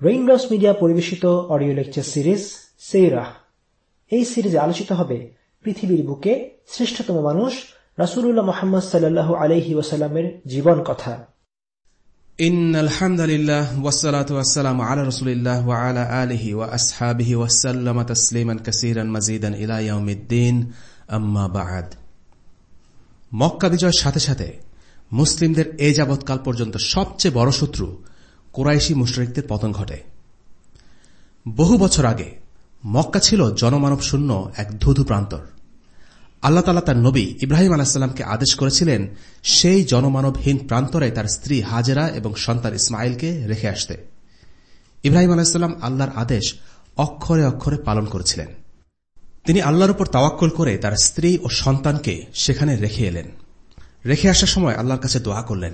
Raindrops media পরিবেশিত audio lecture series সেইরাহ এই সিরিজে আলোচিত হবে পৃথিবীর বুকে শ্রেষ্ঠতম মানুষ রাসুল্লাহ মোহাম্মদ সাল্লাহ আলহি ওয়াসাল্লামের জীবন কথা إن الحمد لله والصلاة والسلام على رسول الله وعلى آله وأصحابه وسلم تسليما كثيرا مزيدا إلى يوم الدين أما بعد মক্কা বিজয়ের সাথে সাথে মুসলিমদের এ যাবৎকাল পর্যন্ত সবচেয়ে বড় শত্রু কোরাইশি মুশরিকদের পতন ঘটে। বহু বছর আগে মক্কা ছিল জনমানব শূন্য এক ধুধু প্রান্তর। আল্লাহ তালা তার নবী ইব্রাহিম আলাহিসাল্লামকে আদেশ করেছিলেন, সেই জনমানবহীন প্রান্তরে তার স্ত্রী হাজেরা এবং সন্তান ইসমাইলকে রেখে আসতে। ইব্রাহিম আলাহিসাল্লাম আল্লাহর আদেশ অক্ষরে অক্ষরে পালন করেছিলেন। তিনি আল্লাহর উপর তাওয়াক্কল করে তার স্ত্রী ও সন্তানকে সেখানে রেখে এলেন। রেখে আসার সময় আল্লাহর কাছে দোয়া করলেন।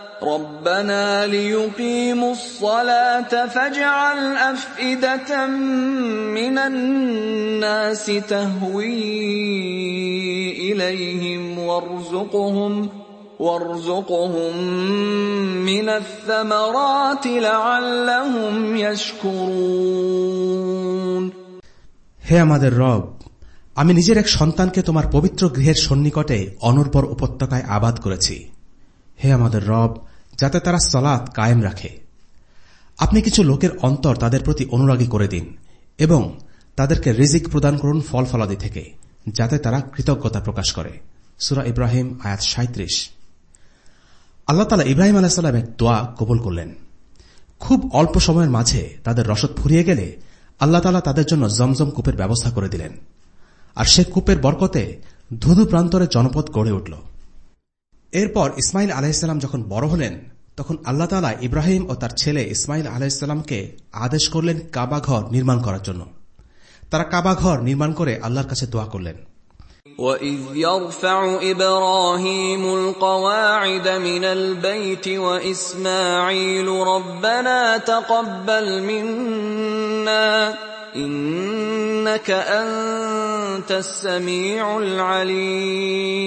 ربنا ليقيموا الصلاة فاجعل أفئدة من الناس تهوي إليهم وارزقهم وارزقهم من الثمرات لعلهم يشكرون হে আমাদের রব আমি নিজের এক সন্তানকে তোমার পবিত্র গৃহের সন্নিকটে অনর্বর উপত্যকায় আবাদ করেছি হে আমাদের রব যাতে তারা সলাৎ কায়েম রাখে। আপনি কিছু লোকের অন্তর তাদের প্রতি অনুরাগী করে দিন এবং তাদেরকে রিজিক প্রদান করুন ফল ফলাদি থেকে, যাতে তারা কৃতজ্ঞতা প্রকাশ করে। সুরা ইব্রাহিম, আয়াত সাঁত্রিশ আল্লাহ তালা ইব্রাহিম আলাহিসাল্লামের দোয়া কবুল করলেন। খুব অল্প সময়ের মাঝে তাদের রসদ ফুরিয়ে গেলে আল্লাহ তালা তাদের জন্য জমজম কূপের ব্যবস্থা করে দিলেন। আর সে কূপের বরকতে ধুধু প্রান্তরে জনপদ গড়ে উঠল। এরপর ইসমাইল আলাহিসাল্লাম যখন বড় হলেন তখন আল্লাহ তালা ইব্রাহিম ও তার ছেলে ইসমাইল আলাহিসাল্লামকে আদেশ করলেন কাবাঘর নির্মাণ করার জন্য তারা কাবাঘর নির্মাণ করে আল্লাহর কাছে দোয়া করলেন وَإِذْ يَرْفَعُ إِبْرَاهِيمُ الْقَوَاعِدَ مِنَ الْبَيْتِ وَإِسْمَاعِيلُ رَبَّنَا تَقَبَّلْ مِنَّا إِنَّكَ أَنتَ السَّمِيعُ الْعَلِيمُ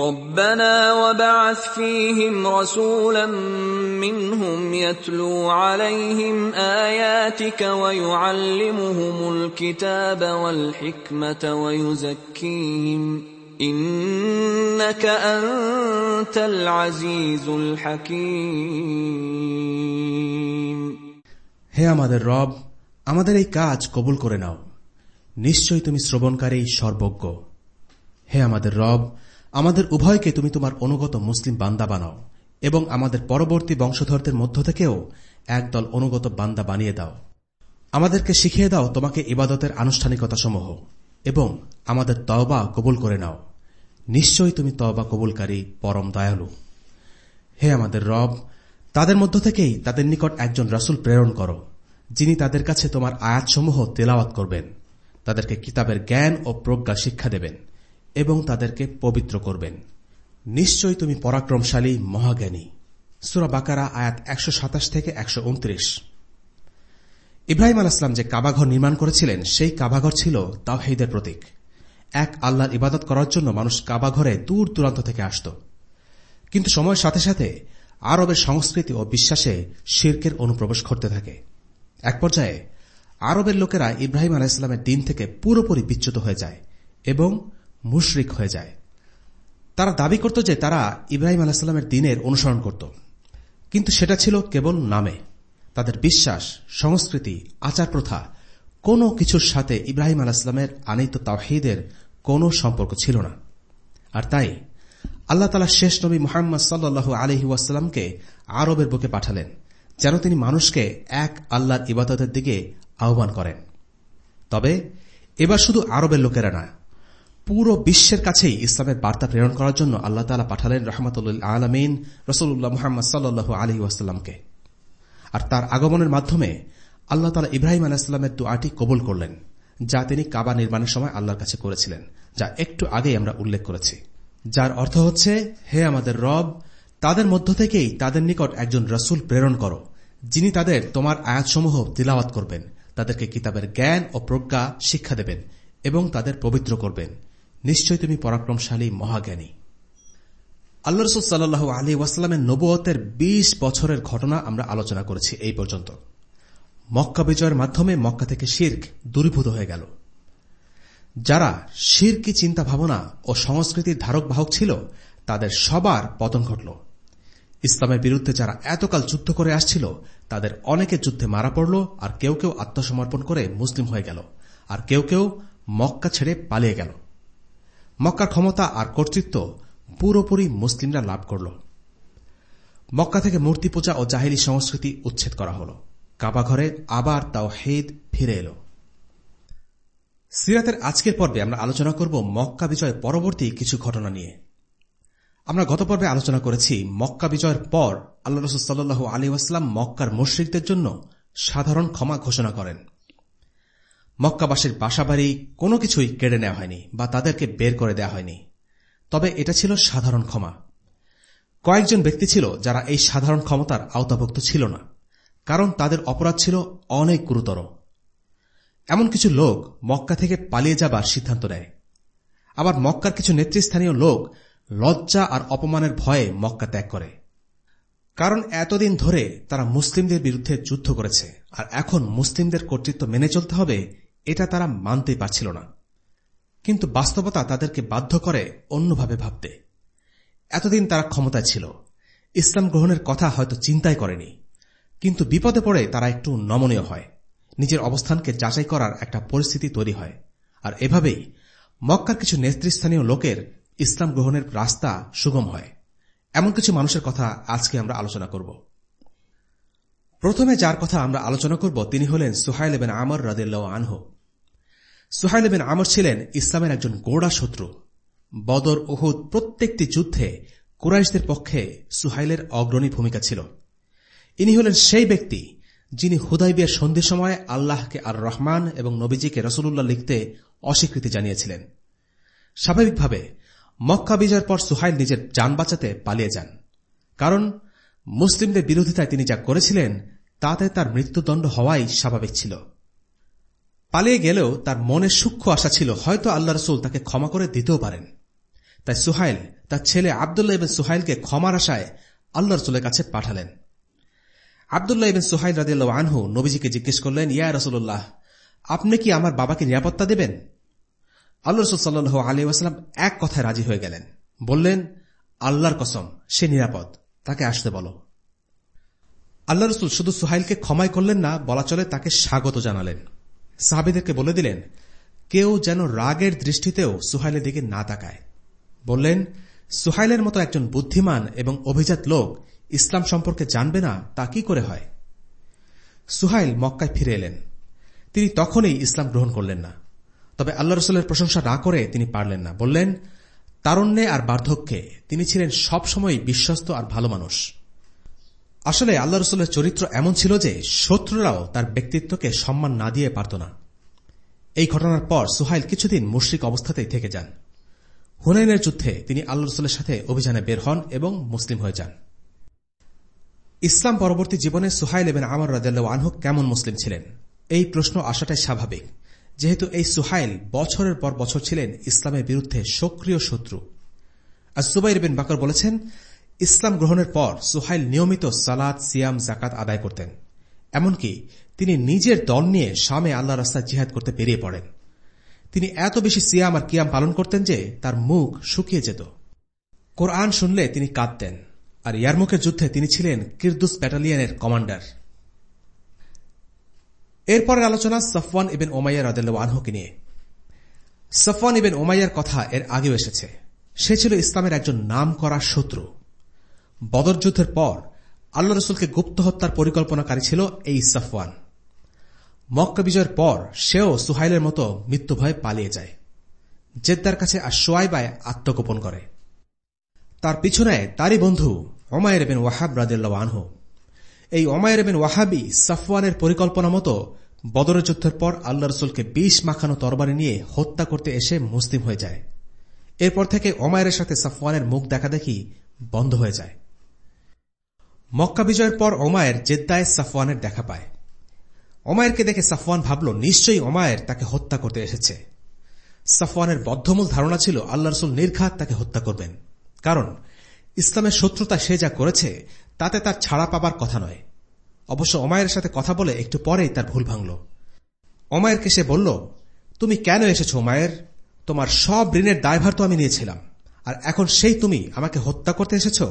ربنا وبعث فيهم رسولا منهم يتلو عليهم آياتك ويعلمهم الكتاب والحكمة ويزكيهم إنك أنت العزيز الحكيم হে আমাদের রব আমাদের এই কাজ কবুল করে নাও নিশ্চয়ই তুমি শ্রবণকারী সর্বজ্ঞ হে আমাদের রব আমাদের উভয়কে তুমি তোমার অনুগত মুসলিম বান্দা বানাও এবং আমাদের পরবর্তী বংশধরদের মধ্য থেকেও একদল অনুগত বান্দা বানিয়ে দাও। আমাদেরকে শিখিয়ে দাও তোমাকে ইবাদতের আনুষ্ঠানিকতাসমূহ এবং আমাদের তওবা কবুল করে নাও। নিশ্চয়ই তুমি তওবা কবুলকারী, পরম দয়ালু। হে আমাদের রব, তাদের মধ্য থেকেই তাদের নিকট একজন রাসুল প্রেরণ করো, যিনি তাদের কাছে তোমার আয়াতসমূহ তেলাওয়াত করবেন। তাদেরকে কিতাবের জ্ঞান ও প্রজ্ঞা শিক্ষা দেবেন। এবং তাদেরকে পবিত্র করবেন। নিশ্চয়ই তুমি পরাক্রমশালী, মহাজ্ঞানী। সুরা বাকারা, আয়াত একশো সাতাশ থেকে একশো উনত্রিশ। ইব্রাহিম আলাহাম যে কাবাঘর নির্মাণ করেছিলেন, সেই কাবাঘর ছিল তাওহিদের প্রতীক। এক আল্লাহর ইবাদত করার জন্য মানুষ কাবাঘরে দূর দূরান্ত থেকে আসত। কিন্তু সময়ের সাথে সাথে আরবের সংস্কৃতি ও বিশ্বাসে শির্কের অনুপ্রবেশ ঘটতে থাকে। এক পর্যায়ে আরবের লোকেরা ইব্রাহিম আলাহিসামের দিন থেকে পুরোপুরি বিচ্যুত হয়ে যায় এবং মুশরিক হয়ে যায়। তারা দাবি করত যে তারা ইব্রাহিম আলাহিসাল্লামের দিনের অনুসরণ করত। কিন্তু সেটা ছিল কেবল নামে। তাদের বিশ্বাস, সংস্কৃতি আচার প্রথা কোনো কিছুর সাথে ইব্রাহিম আলাহিসামের আনিত তাহিদের কোনো সম্পর্ক ছিল না। আর তাই আল্লাহ তালা শেষ নবী মোহাম্মদ সাল্লু আলহি ওয়াসাল্লামকে আরবের বুকে পাঠালেন, যেন তিনি মানুষকে এক আল্লাহর ইবাদতের দিকে আহ্বান করেন। তবে এবার শুধু আরবের লোকেরা না পুরো বিশ্বের কাছেই ইসলামের বার্তা প্রেরণ করার জন্য আল্লাহ তালা পাঠালেন রহমতুল্লাহ আলমিন রসুল্লাহ মোহাম্মদ সাল্লু আলী ওয়াসাল্লামকে। আর তার আগমনের মাধ্যমে আল্লাহ তালা ইব্রাহিম আলাহিসাল্লামের দোয়াটি কবুল করলেন, যা তিনি কাবা নির্মাণের সময় আল্লাহর কাছে করেছিলেন, যা একটু আগেই আমরা উল্লেখ করেছি। যার অর্থ হচ্ছে, হে আমাদের রব, তাদের মধ্য থেকেই তাদের নিকট একজন রসুল প্রেরণ করো, যিনি তাদের তোমার আয়াতসমূহ তিলাওয়াত করবেন, তাদেরকে কিতাবের জ্ঞান ও প্রজ্ঞা শিক্ষা দেবেন এবং তাদের পবিত্র করবেন। নিশ্চয় তুমি পরাক্রমশালী, মহাজ্ঞানী। আল্লাহ রসুল সাল্লু আলী ওয়াসালামের নবুয়তের ২০ বছরের ঘটনা আমরা আলোচনা করেছি এই পর্যন্ত। মক্কা বিজয়ের মাধ্যমে মক্কা থেকে শির্ক দূরীভূত হয়ে গেল। যারা শিরকি চিন্তা ভাবনা ও সংস্কৃতির ধারক বাহক ছিল, তাদের সবার পতন ঘটল। ইসলামের বিরুদ্ধে যারা এতকাল যুদ্ধ করে আসছিল, তাদের অনেকে যুদ্ধে মারা পড়ল আর কেউ কেউ আত্মসমর্পণ করে মুসলিম হয়ে গেল, আর কেউ কেউ মক্কা ছেড়ে পালিয়ে গেল। মক্কার ক্ষমতা আর কর্তৃত্ব পুরোপুরি মুসলিমরা লাভ করল। মক্কা থেকে মূর্তি পূজা ও জাহিরি সংস্কৃতি উচ্ছেদ করা হল। কাবাঘরে আবার তাও হেদ ফিরে এল। সিরাতের আজকের পর্বে আমরা আলোচনা করব মক্কা বিজয়ের পরবর্তী কিছু ঘটনা নিয়ে। আমরা গত পর্বে আলোচনা করেছি, মক্কা বিজয়ের পর আল্লাহ রসুল্লাহ আলী আসলাম মক্কার মুশ্রিকদের জন্য সাধারণ ক্ষমা ঘোষণা করেন। মক্কাবাসীর বাসাবাড়ি কোনো কিছুই কেড়ে নেওয়া হয়নি বা তাদেরকে বের করে দেওয়া হয়নি। তবে এটা ছিল সাধারণ ক্ষমা। কয়েকজন ব্যক্তি ছিল যারা এই সাধারণ ক্ষমতার আওতাভুক্ত ছিল না, কারণ তাদের অপরাধ ছিল অনেক গুরুতর। এমন কিছু লোক মক্কা থেকে পালিয়ে যাবার সিদ্ধান্ত নেয়। আবার মক্কার কিছু নেতৃস্থানীয় লোক লজ্জা আর অপমানের ভয়ে মক্কা ত্যাগ করে। কারণ এতদিন ধরে তারা মুসলিমদের বিরুদ্ধে যুদ্ধ করেছে, আর এখন মুসলিমদের কর্তৃত্ব মেনে চলতে হবে এটা তারা মানতেই পারছিল না। কিন্তু বাস্তবতা তাদেরকে বাধ্য করে অন্যভাবে ভাবতে। এতদিন তারা ক্ষমতায় ছিল। ইসলাম গ্রহণের কথা হয়তো চিন্তাই করেনি। কিন্তু বিপদে পড়ে তারা একটু নমনীয় হয়। নিজের অবস্থানকে যাচাই করার একটা পরিস্থিতি তৈরি হয়। আর এভাবেই মক্কার কিছু নেতৃস্থানীয় লোকের ইসলাম গ্রহণের রাস্তা সুগম হয়। এমন কিছু মানুষের কথা আজকে আমরা আলোচনা করব। প্রথমে যার কথা আমরা আলোচনা করব তিনি হলেন সুহাইল এবেন আমর রাদিল্লাহ আনহু। সুহাইল এবেন আমর ছিলেন ইসলামের একজন গোড়া শত্রু। বদর ওহুদ প্রত্যেকটি যুদ্ধে কুরাইশদের পক্ষে সুহাইলের অগ্রণী ভূমিকা ছিল। ইনি হলেন সেই ব্যক্তি যিনি হুদাইবিয়ার সন্ধির সময় আল্লাহকে আর রহমান এবং নবীজিকে রসুল্লাহ লিখতে অস্বীকৃতি জানিয়েছিলেন। স্বাভাবিকভাবে মক্কা বিজয়ের পর সুহাইল নিজের যান বাঁচাতে পালিয়ে যান। কারণ মুসলিমদের বিরোধিতায় তিনি যা করেছিলেন, তাতে তার মৃত্যুদণ্ড হওয়াই স্বাভাবিক ছিল। পালিয়ে গেলেও তার মনে সূক্ষ্ম আশা ছিল, হয়তো আল্লাহ রসুল তাকে ক্ষমা করে দিতেও পারেন। তাই সুহাইল, তার ছেলে আবদুল্লাহ ইবেন সুহাইলকে ক্ষমার আশায় আল্লাহ রসুলের কাছে পাঠালেন। আবদুল্লাহ ইবেন সুহাইল রাদিল্লা আনহু নবীজিকে জিজ্ঞেস করলেন, ইয়া রসুল্লাহ আপনি কি আমার বাবাকে নিরাপত্তা দেবেন? আল্লাহ রসুল সাল্লু আলী ওয়াসালাম এক কথায় রাজি হয়ে গেলেন। বললেন, আল্লাহর কসম, সে নিরাপদ। তাকে আসতে বলো। আল্লাহ রসুল শুধু সুহাইলকে ক্ষমাই করলেন না, বলা চলে তাকে স্বাগত জানালেন। সাহাবিদেরকে বলে দিলেন, কেউ যেন রাগের দৃষ্টিতেও সুহাইলের দিকে না তাকায়। বললেন, সুহাইলের মতো একজন বুদ্ধিমান এবং অভিজাত লোক ইসলাম সম্পর্কে জানবে না, তা কি করে হয়? সুহাইল মক্কায় ফিরে এলেন। তিনি তখনই ইসলাম গ্রহণ করলেন না। তবে আল্লাহ রসুলের প্রশংসা না করে তিনি পারলেন না। বললেন তারণ্যে আর বার্ধক্যে তিনি ছিলেন সবসময় বিশ্বস্ত আর ভালো মানুষ। আসলে আল্লাহ রসুলের চরিত্র এমন ছিল যে শত্রুরাও তার ব্যক্তিত্বকে সম্মান না দিয়ে পারত না। এই ঘটনার পর সুহাইল কিছুদিন মুশ্রিক অবস্থাতেই থেকে যান। হুনাইনের যুদ্ধে তিনি আল্লাহ রসুলের সাথে অভিযানে বের হন এবং মুসলিম হয়ে যান। ইসলাম পরবর্তী জীবনে সুহাইল এবং আমার রাজু আনহু কেমন মুসলিম ছিলেন? এই প্রশ্ন আসাটাই স্বাভাবিক। যেহেতু এই সুহাইল বছরের পর বছর ছিলেন ইসলামের বিরুদ্ধে সক্রিয় শত্রু। আর সুবাইর বিন বাকর বলেছেন, ইসলাম গ্রহণের পর সুহাইল নিয়মিত সালাদ সিয়াম জাকাত আদায় করতেন। এমনকি তিনি নিজের দল নিয়ে শামে আল্লাহ রাস্তায় জিহাদ করতে বেরিয়ে পড়েন। তিনি এত বেশি সিয়াম আর কিয়াম পালন করতেন যে তার মুখ শুকিয়ে যেত। কোরআন শুনলে তিনি কাঁদতেন, আর ইয়ারমুখের যুদ্ধে তিনি ছিলেন কিরদুস ব্যাটালিয়নের কমান্ডার। এরপরের আলোচনা সফওয়ান ইবেন ওমাইয়া রাদেল্লা আনহুকে নিয়ে। সফওয়ান ইবেন ওমাইয়ার কথা এর আগেও এসেছে। সে ছিল ইসলামের একজন নাম করা শত্রু। বদর যুদ্ধের পর আল্লাহ রসুলকে গুপ্ত হত্যার পরিকল্পনাকারী ছিল এই সাফওয়ান। মক্কা বিজয়ের পর সেও সুহাইলের মতো মৃত্যু ভয়ে পালিয়ে যায়। জেদ্দার কাছে আর সোয়াইবায় আত্মগোপন করে। তার পিছনে তারই বন্ধু ওমায়ের বিন ওয়াহাব রাদিল্লা আনহু। এই অমায়ের বিন ওয়াহাবি সাফওয়ানের পরিকল্পনা মতো বদরের যুদ্ধের পর আল্লাহ রসুলকে বিষ মাখানো তরবারি নিয়ে হত্যা করতে এসে মুসলিম হয়ে যায়। এরপর থেকে ওমায়ের সাথে সাফওয়ানের মুখ দেখা দেখি বন্ধ হয়ে যায়। মক্কা বিজয়ের পর ওমায়ের জেদ্দায় সাফওয়ানের দেখা পায়। অমায়েরকে দেখে সাফওয়ান ভাবল, নিশ্চয়ই অমায়ের তাকে হত্যা করতে এসেছে। সাফওয়ানের বদ্ধমূল ধারণা ছিল, আল্লাহ রসুল নির্ঘাত তাকে হত্যা করবেন। কারণ ইসলামের শত্রুতা সে যা করেছে তাতে তার ছাড়া পাবার কথা নয়। অবশ্য অমায়ের সাথে কথা বলে একটু পরেই তার ভুল ভাঙল। অমায়েরকে সে বলল, তুমি কেন এসেছ ওমায়ের? তোমার সব ঋণের দায়ভার তো আমি নিয়েছিলাম। আর এখন সেই তুমি আমাকে হত্যা করতে এসেছ?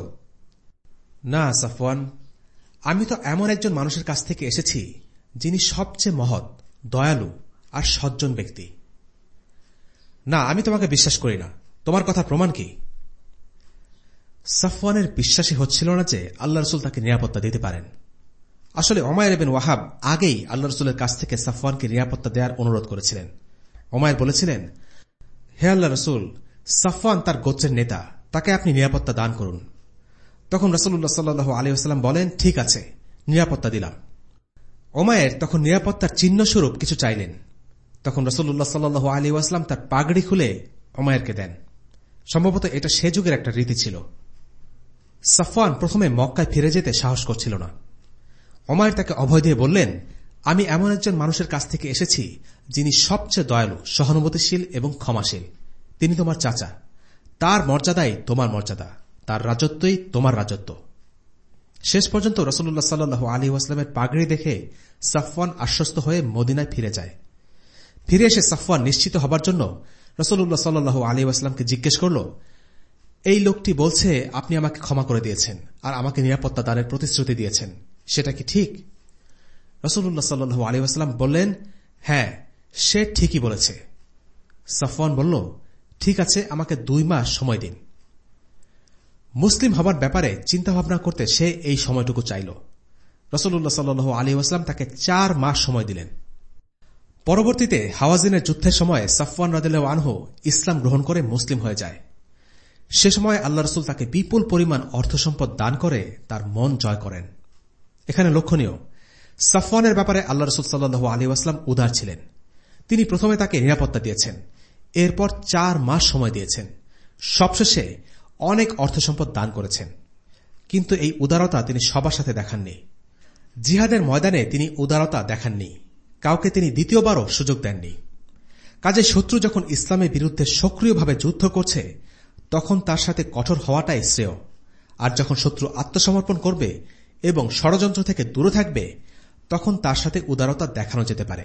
না, সাফওয়ান। আমি তো এমন একজন মানুষের কাছ থেকে এসেছি, যিনি সবচেয়ে মহৎ, দয়ালু আর সজ্জন ব্যক্তি। না, আমি তোমাকে বিশ্বাস করি না। তোমার কথা প্রমাণ কি? সাফওয়ানের বিশ্বাসী হচ্ছিল না যে আল্লাহ রসুল তাকে নিরাপত্তা দিতে পারেন। আসলে ওমায়ের বিন ওয়াহাব আগেই আল্লাহ রসুলের কাছ থেকে সাফওয়ানকে নিরাপত্তা দেওয়ার অনুরোধ করেছিলেন। ওমায়ের বলেছিলেন, হে আল্লাহ রসুল, সাফওয়ান তার গোত্রের নেতা, তাকে আপনি নিরাপত্তা দান করুন। তখন রসুল্লাহ সাল্লু আলিউসাল্লাম বলেন, ঠিক আছে, নিরাপত্তা দিলাম। ওমায়ের তখন নিরাপত্তার চিহ্নস্বরূপ কিছু চাইলেন। তখন রসুল্লাহ সাল্লু আলী আসলাম তার পাগড়ি খুলে ওমায়েরকে দেন। সম্ভবত এটা সে যুগের একটা রীতি ছিল। সাফওয়ান প্রথমে মক্কায় ফিরে যেতে সাহস করছিল না। অমায়ের তাকে অভয় দিয়ে বললেন, আমি এমন একজন মানুষের কাছ থেকে এসেছি, যিনি সবচেয়ে দয়ালু, সহানুভূতিশীল এবং ক্ষমাশীল। তিনি তোমার চাচা। তার মর্যাদাই তোমার মর্যাদা। তার রাজত্বই তোমার রাজত্ব। শেষ পর্যন্ত রসুল্লাহ সাল্লু আলী আসলামের পাগড়ি দেখে সাফওয়ান আশ্বস্ত হয়ে মদিনায় ফিরে যায়। ফিরে এসে সাফওয়ান নিশ্চিত হবার জন্য রসুল্লাহ সাল্লু আলী আসলামকে জিজ্ঞেস করল এই লোকটি বলছে, আপনি আমাকে ক্ষমা করে দিয়েছেন আর আমাকে নিরাপত্তা দানের প্রতিশ্রুতি দিয়েছেন। সেটা কি ঠিক? রসুল্লাহ সাল্লু আলী আসলাম বললেন হ্যাঁ সে ঠিকই বলেছে। সাফওয়ান বলল, ঠিক আছে, আমাকে দুই মাস সময় দিন। মুসলিম হবার ব্যাপারে চিন্তাভাবনা করতে সে এই সময়টুকু চাইল। রসুল্লাহ সাল্লু আলী আসলাম তাকে চার মাস সময় দিলেন। পরবর্তীতে হাওয়াজিনের যুদ্ধের সময় সাফওয়ান রাদিল্লাহ আনহু ইসলাম গ্রহণ করে মুসলিম হয়ে যায়। সে সময় আল্লাহ রসুল তাকে বিপুল পরিমাণ অর্থ সম্পদ দান করে, তার মন জয় করেন। এখানে লক্ষণীয়, সাফওয়ানের ব্যাপারে আল্লাহ রসুল সাল্লু আলী আসলাম উদার ছিলেন। তিনি প্রথমে তাকে নিরাপত্তা দিয়েছেন, এরপর চার মাস সময় দিয়েছেন। সবশেষে অনেক অর্থ সম্পদ দান করেছেন। কিন্তু এই উদারতা তিনি সবার সাথে দেখাননি। জিহাদের ময়দানে তিনি উদারতা দেখাননি। কাউকে তিনি দ্বিতীয়বারও সুযোগ দেননি। কাজে শত্রু যখন ইসলামের বিরুদ্ধে সক্রিয়ভাবে যুদ্ধ করছে তখন তার সাথে কঠোর হওয়াটাই শ্রেয়। আর যখন শত্রু আত্মসমর্পণ করবে এবং ষড়যন্ত্র থেকে দূরে থাকবে, তখন তার সাথে উদারতা দেখানো যেতে পারে।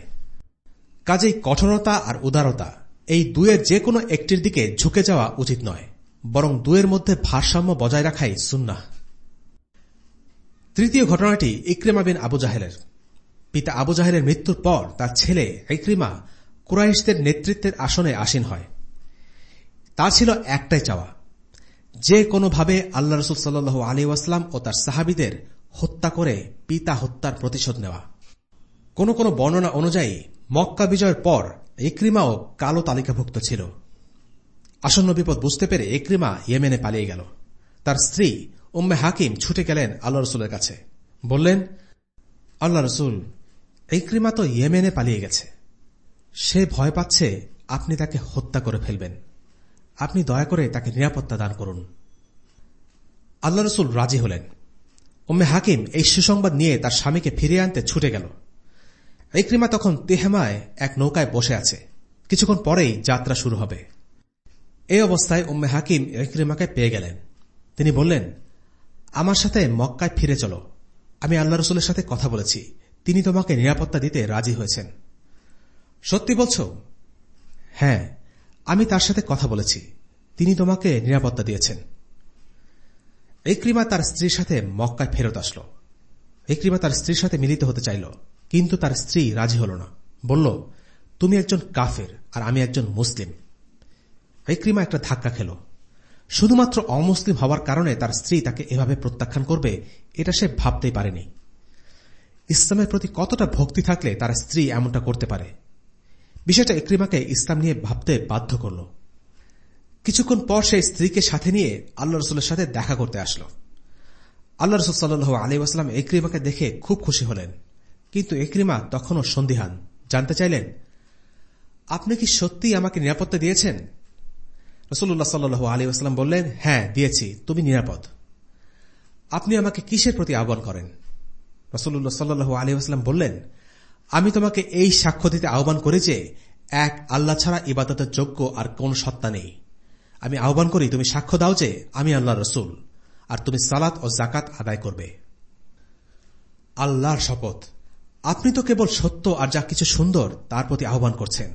কাজেই কঠোরতা আর উদারতা এই দুয়ের যে কোনো একটির দিকে ঝুঁকে যাওয়া উচিত নয়, বরং দুয়ের মধ্যে ভারসাম্য বজায় রাখাই সুন্না তৃতীয় ঘটনাটি ইক্রেমা বিন আবু জাহেলের। পিতা আবু জাহেলের মৃত্যুর পর তার ছেলে ইক্রিমা কুরাইশদের নেতৃত্বের আসনে আসীন হয়। তার ছিল একটাই চাওয়া। যে কোনোভাবে আল্লাহ রসুল সাল্লু আলী ওয়াসলাম ও তার সাহাবিদের হত্যা করে পিতা হত্যার প্রতিশোধ নেওয়া। কোন কোন বর্ণনা অনুযায়ী মক্কা বিজয়ের পর ইক্রিমাও কালো তালিকাভুক্ত ছিল। আসন্ন বিপদ বুঝতে পেরে ইক্রিমা ইয়েমেনে পালিয়ে গেল। তার স্ত্রী উম্মে হাকিম ছুটে গেলেন আল্লাহ রসুলের কাছে। বললেন, আল্লাহ রসুল, ইক্রিমা তো ইয়েমেনে পালিয়ে গেছে। সে ভয় পাচ্ছে আপনি তাকে হত্যা করে ফেলবেন। আপনি দয়া করে তাকে নিরাপত্তা দান করুন। আল্লাহ রসুল রাজি হলেন। উম্মে হাকিম এই সুসংবাদ নিয়ে তার স্বামীকে ফিরিয়ে আনতে ছুটে গেল। ইক্রিমা তখন তেহেমায় এক নৌকায় বসে আছে। কিছুক্ষণ পরেই যাত্রা শুরু হবে। এই অবস্থায় উম্মে হাকিম ইক্রিমাকে পেয়ে গেলেন। তিনি বললেন, আমার সাথে মক্কায় ফিরে চলো। আমি আল্লাহ রসুলের সাথে কথা বলেছি। তিনি তোমাকে নিরাপত্তা দিতে রাজি হয়েছেন। সত্যি বলছ? হ্যাঁ আমি তার সাথে কথা বলেছি। তিনি তোমাকে নিরাপত্তা দিয়েছেন। ইক্রিমা তার স্ত্রীর সাথে মক্কায় ফেরত আসলো। ইক্রিমা তার স্ত্রীর সাথে মিলিত হতে চাইল, কিন্তু তার স্ত্রী রাজি হল না। বলল, তুমি একজন কাফের আর আমি একজন মুসলিম। ইক্রিমা একটা ধাক্কা খেল। শুধুমাত্র অমুসলিম হওয়ার কারণে তার স্ত্রী তাকে এভাবে প্রত্যাখ্যান করবে, এটা সে ভাবতেই পারেনি। ইসলামের প্রতি কতটা ভক্তি থাকলে তার স্ত্রী এমনটা করতে পারে? বিষয়টা ইক্রিমাকে ইসলাম নিয়ে ভাবতে বাধ্য করল। কিছুক্ষণ পর সে স্ত্রীকে সাথে নিয়ে আল্লাহ রসুলের সাথে দেখা করতে আসলো। আল্লাহ রসুল সাল্লু আলী আসলাম একরিমাকে দেখে খুব খুশি হলেন। কিন্তু একরিমা তখনও সন্দিহান। জানতে চাইলেন, আপনি কি সত্যি আমাকে নিরাপত্তা দিয়েছেন? রসুল্লাহ সাল্লু আলী আসলাম বললেন হ্যাঁ দিয়েছি, তুমি নিরাপদ। আপনি আমাকে কিসের প্রতি আহ্বান করেন? রসুল্লাহ সাল্লু আলী আসলাম বললেন আমি তোমাকে এই সাক্ষ্য দিতে আহ্বান করি যে, এক, আল্লাহ ছাড়া ইবাদতের যোগ্য আর কোন সত্তা নেই। আমি আহ্বান করি, তুমি সাক্ষ্য দাও যে, আমি আল্লাহ রসুল, আর তুমি সালাত ও জাকাত আদায় করবে। আল্লাহর শপথ। আপনি তো কেবল সত্য আর যা কিছু সুন্দর তার প্রতি আহ্বান করছেন।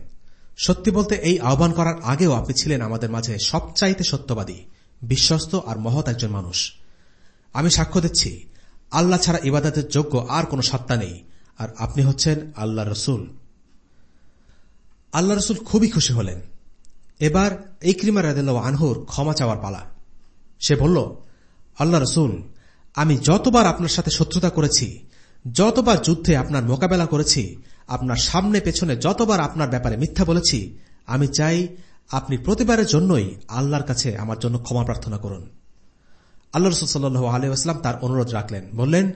সত্যি বলতে এই আহ্বান করার আগেও আপনি ছিলেন আমাদের মাঝে সবচাইতে সত্যবাদী, বিশ্বস্ত আর মহৎ একজন মানুষ। আমি সাক্ষ্য দিচ্ছি, আল্লাহ ছাড়া ইবাদতের যোগ্য আর কোন সত্তা নেই। আর আপনি হচ্ছেন আল্লাহ রসুল। আল্লাহ রসুল খুবই খুশি হলেন। এবার এই ক্রিমা রাদিল্লা আনহুর ক্ষমা চাওয়ার পালা। সে বলল, আল্লাহ রসুল, আমি যতবার আপনার সাথে শত্রুতা করেছি, যতবার যুদ্ধে আপনার মোকাবেলা করেছি, আপনার সামনে পেছনে যতবার আপনার ব্যাপারে মিথ্যা বলেছি, আমি চাই আপনি প্রতিবারের জন্যই আল্লাহর কাছে আমার জন্য ক্ষমা প্রার্থনা করুন। আল্লাহ রসুল সাল্লু তার অনুরোধ রাখলেন, বললেন,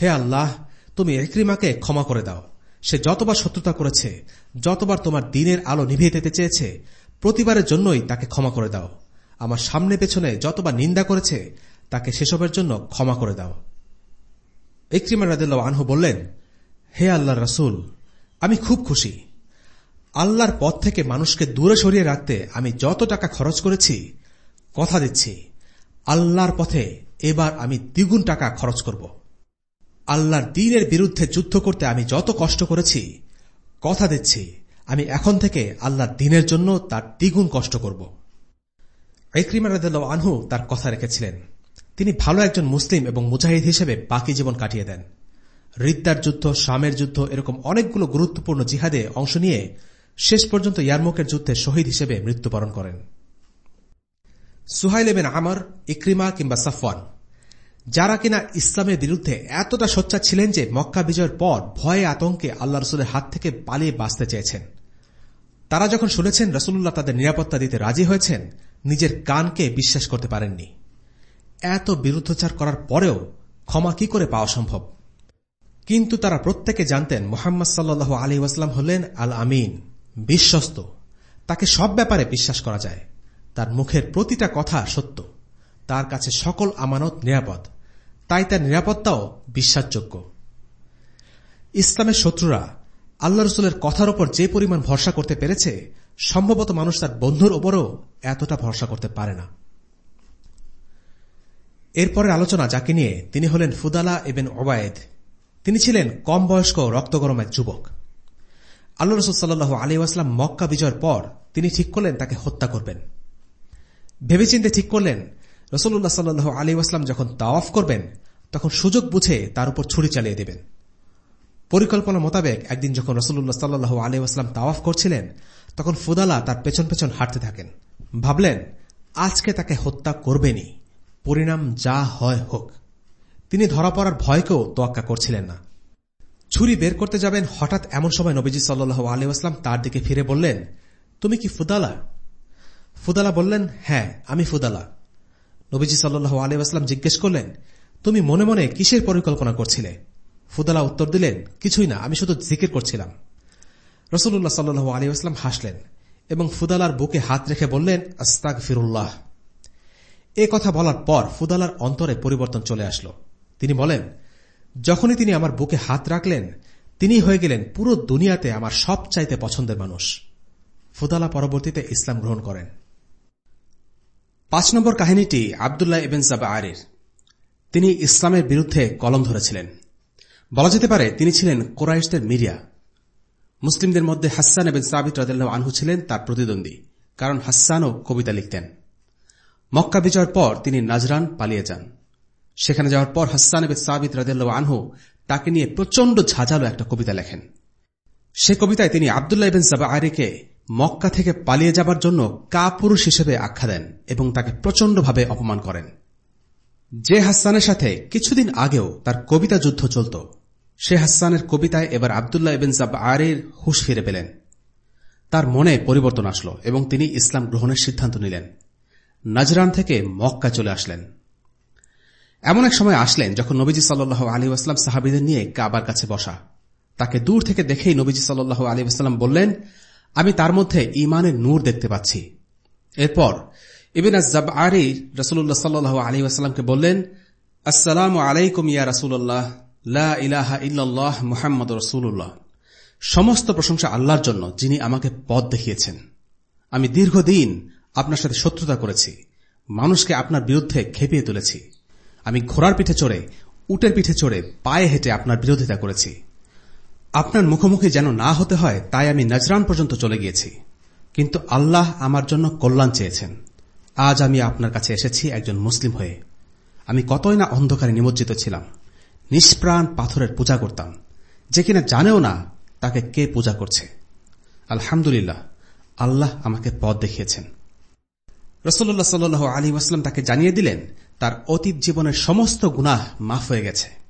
হে আল্লাহ তুমি একরিমাকে ক্ষমা করে দাও। সে যতবার শত্রুতা করেছে, যতবার তোমার দিনের আলো নিভিয়ে দিতে চেয়েছে, প্রতিবারের জন্যই তাকে ক্ষমা করে দাও। আমার সামনে পেছনে যতবার নিন্দা করেছে, তাকে সেসবের জন্য ক্ষমা করে দাও। ইক্রিমা রাদিল্লা আনহু বললেন, হে আল্লাহ রসুল, আমি খুব খুশি। আল্লাহর পথ থেকে মানুষকে দূরে সরিয়ে রাখতে আমি যত টাকা খরচ করেছি, কথা দিচ্ছি। আল্লাহর পথে এবার আমি দ্বিগুণ টাকা খরচ করব। আল্লাহর দিনের বিরুদ্ধে যুদ্ধ করতে আমি যত কষ্ট করেছি, কথা দিচ্ছি, আমি এখন থেকে আল্লাহর দিনের জন্য তার দ্বিগুণ কষ্ট করব। একরিমা রাদ আনহু তার কথা রেখেছিলেন। তিনি ভালো একজন মুসলিম এবং মুজাহিদ হিসেবে বাকি জীবন কাটিয়ে দেন। রিদ্দার যুদ্ধ, শামের যুদ্ধ এরকম অনেকগুলো গুরুত্বপূর্ণ জিহাদে অংশ নিয়ে শেষ পর্যন্ত ইয়ারমুকের যুদ্ধে শহীদ হিসেবে মৃত্যুবরণ করেন। সুহাইল এবেন আমর, ইক্রিমা কিংবা সাফওয়ান। যারা কিনা ইসলামের বিরুদ্ধে এতটা সোচ্চা ছিলেন যে মক্কা বিজয়ের পর ভয়ে আতঙ্কে আল্লাহ রসুলের হাত থেকে পালিয়ে বাঁচতে চেয়েছেন। তারা যখন শুনেছেন রসুল্লাহ তাদের নিরাপত্তা দিতে রাজি হয়েছেন, নিজের কানকে বিশ্বাস করতে পারেননি। এত বিরুদ্ধচার করার পরেও ক্ষমা কি করে পাওয়া সম্ভব? কিন্তু তারা প্রত্যেকে জানতেন মোহাম্মদ সাল্লু আলী ওয়াসলাম হলেন আল আমিন বিশ্বস্ত। তাকে সব ব্যাপারে বিশ্বাস করা যায়। তার মুখের প্রতিটা কথা সত্য। তার কাছে সকল আমানত নিরাপদ। তাই তার নিরাপত্তাও বিশ্বাসযোগ্য। ইসলামের শত্রুরা আল্লাহ রসুলের কথার ওপর যে পরিমাণ ভরসা করতে পেরেছে, সম্ভবত মানুষ তার বন্ধুর ওপরও এতটা ভরসা করতে পারে না। এরপরের আলোচনা যাকে নিয়ে তিনি হলেন ফুদালা এবেন ওবায়েদ তিনি ছিলেন কম বয়স্ক রক্তগরম এক যুবক। আল্লাহ রসুল সাল্লু আলী আসলাম মক্কা বিজয়ের পর তিনি ঠিক করলেন তাকে হত্যা করবেন। ভেবেচিন্তে ঠিক করলেন রসুল্লাহ সাল্লু আলী আসলাম যখন তাওয়াফ করবেন, তখন সুযোগ বুঝে তার উপর ছুরি চালিয়ে দেবেন। পরিকল্পনা মোতাবেক একদিন যখন রসুল্লাহ সাল্লু আলী আসলাম তাওয়াফ করছিলেন, তখন ফুদালা তার পেছন পেছন হাঁটতে থাকেন। ভাবলেন, আজকে তাকে হত্যা করবেনি পরিণাম যা হয় হোক। তিনি ধরা পড়ার ভয়কেও তোয়াক্কা করছিলেন না। ছুরি বের করতে যাবেন, হঠাৎ এমন সময় নবীজি সাল্লু আলিউসলাম তার দিকে ফিরে বললেন, তুমি কি ফুদালা? ফুদালা বললেন হ্যাঁ আমি ফুদালা। নবীজি সাল্লু আলিউসলাম জিজ্ঞেস করলেন, তুমি মনে মনে কিসের পরিকল্পনা করছিলে? ফুদালা উত্তর দিলেন, কিছুই না, আমি শুধু জিকির করছিলাম। রসুল্লাহ সাল্লু আলিউসলাম হাসলেন এবং ফুদালার বুকে হাত রেখে বললেন আস্তাক ফিরুল্লাহ এ কথা বলার পর ফুদালার অন্তরে পরিবর্তন চলে আসলো। তিনি বলেন, যখনই তিনি আমার বুকে হাত রাখলেন তিনি হয়ে গেলেন পুরো দুনিয়াতে আমার সবচাইতে পছন্দের মানুষ। ফুদালা পরবর্তীতে ইসলাম গ্রহণ করেন। পাঁচ নম্বর কাহিনীটি আবদুল্লাহ এবেন জাবা আরির তিনি ইসলামের বিরুদ্ধে কলম ধরেছিলেন। বলা যেতে পারে তিনি ছিলেন কোরাইশদের মিরিয়া মুসলিমদের মধ্যে হাসান এবেন সাবিত রাদেল্লাহ আনহু ছিলেন তার প্রতিদ্বন্দ্বী, কারণ হাসানও কবিতা লিখতেন। মক্কা বিজয়ের পর তিনি নাজরান পালিয়ে যান। সেখানে যাওয়ার পর হাসান এবে সাবিত রাদেল্লা আনহু তাকে নিয়ে প্রচণ্ড ঝাঁঝালো একটা কবিতা লেখেন। সে কবিতায় তিনি আবদুল্লাহ ইবেন সাবা আরিকে মক্কা থেকে পালিয়ে যাবার জন্য কাপুরুষ হিসেবে আখ্যা দেন এবং তাকে প্রচণ্ডভাবে অপমান করেন। যে হাসানের সাথে কিছুদিন আগেও তার কবিতা যুদ্ধ চলত, সে হাসানের কবিতায় এবার আবদুল্লাহ এবেন জাব আরের হুশ ফিরে পেলেন। তার মনে পরিবর্তন আসলো এবং তিনি ইসলাম গ্রহণের সিদ্ধান্ত নিলেন। নাজরান থেকে মক্কা চলে আসলেন। এমন এক সময় আসলেন যখন নবীজি সাল্লাহ আলী আসলাম সাহাবিদের নিয়ে কাবার কাছে বসা। তাকে দূর থেকে দেখেই নবীজি সাল্লাহ আলী আসলাম বললেন আমি তার মধ্যে ইমানের নূর দেখতে পাচ্ছি। এরপর ইবিন আজাব আরি রসুল্লাহ সাল্লাহ আলী আসলামকে বললেন, আসসালাম আলাইকুম ইয়া রসুল্লাহ লা ইলাহা ইল্লাল্লাহ মুহাম্মদ রসুল্লাহ সমস্ত প্রশংসা আল্লাহর জন্য, যিনি আমাকে পথ দেখিয়েছেন। আমি দীর্ঘদিন আপনার সাথে শত্রুতা করেছি, মানুষকে আপনার বিরুদ্ধে খেপিয়ে তুলেছি। আমি ঘোড়ার পিঠে চড়ে, উটের পিঠে চড়ে পায়ে হেঁটে আপনার বিরোধিতা করেছি। আপনার মুখোমুখি যেন না হতে হয়, তাই আমি নজরান পর্যন্ত চলে গিয়েছি। কিন্তু আল্লাহ আমার জন্য কল্যাণ চেয়েছেন। আজ আমি আপনার কাছে এসেছি একজন মুসলিম হয়ে। আমি কতই না অন্ধকারে নিমজ্জিত ছিলাম। নিষ্প্রাণ পাথরের পূজা করতাম। যে কিনা জানেও না তাকে কে পূজা করছে। আলহামদুলিল্লাহ, আল্লাহ আমাকে পথ দেখিয়েছেন। রসল্লাহ সাল্লু আলী আসলাম তাকে জানিয়ে দিলেন, তার অতীত জীবনের সমস্ত গুনাহ মাফ হয়ে গেছে।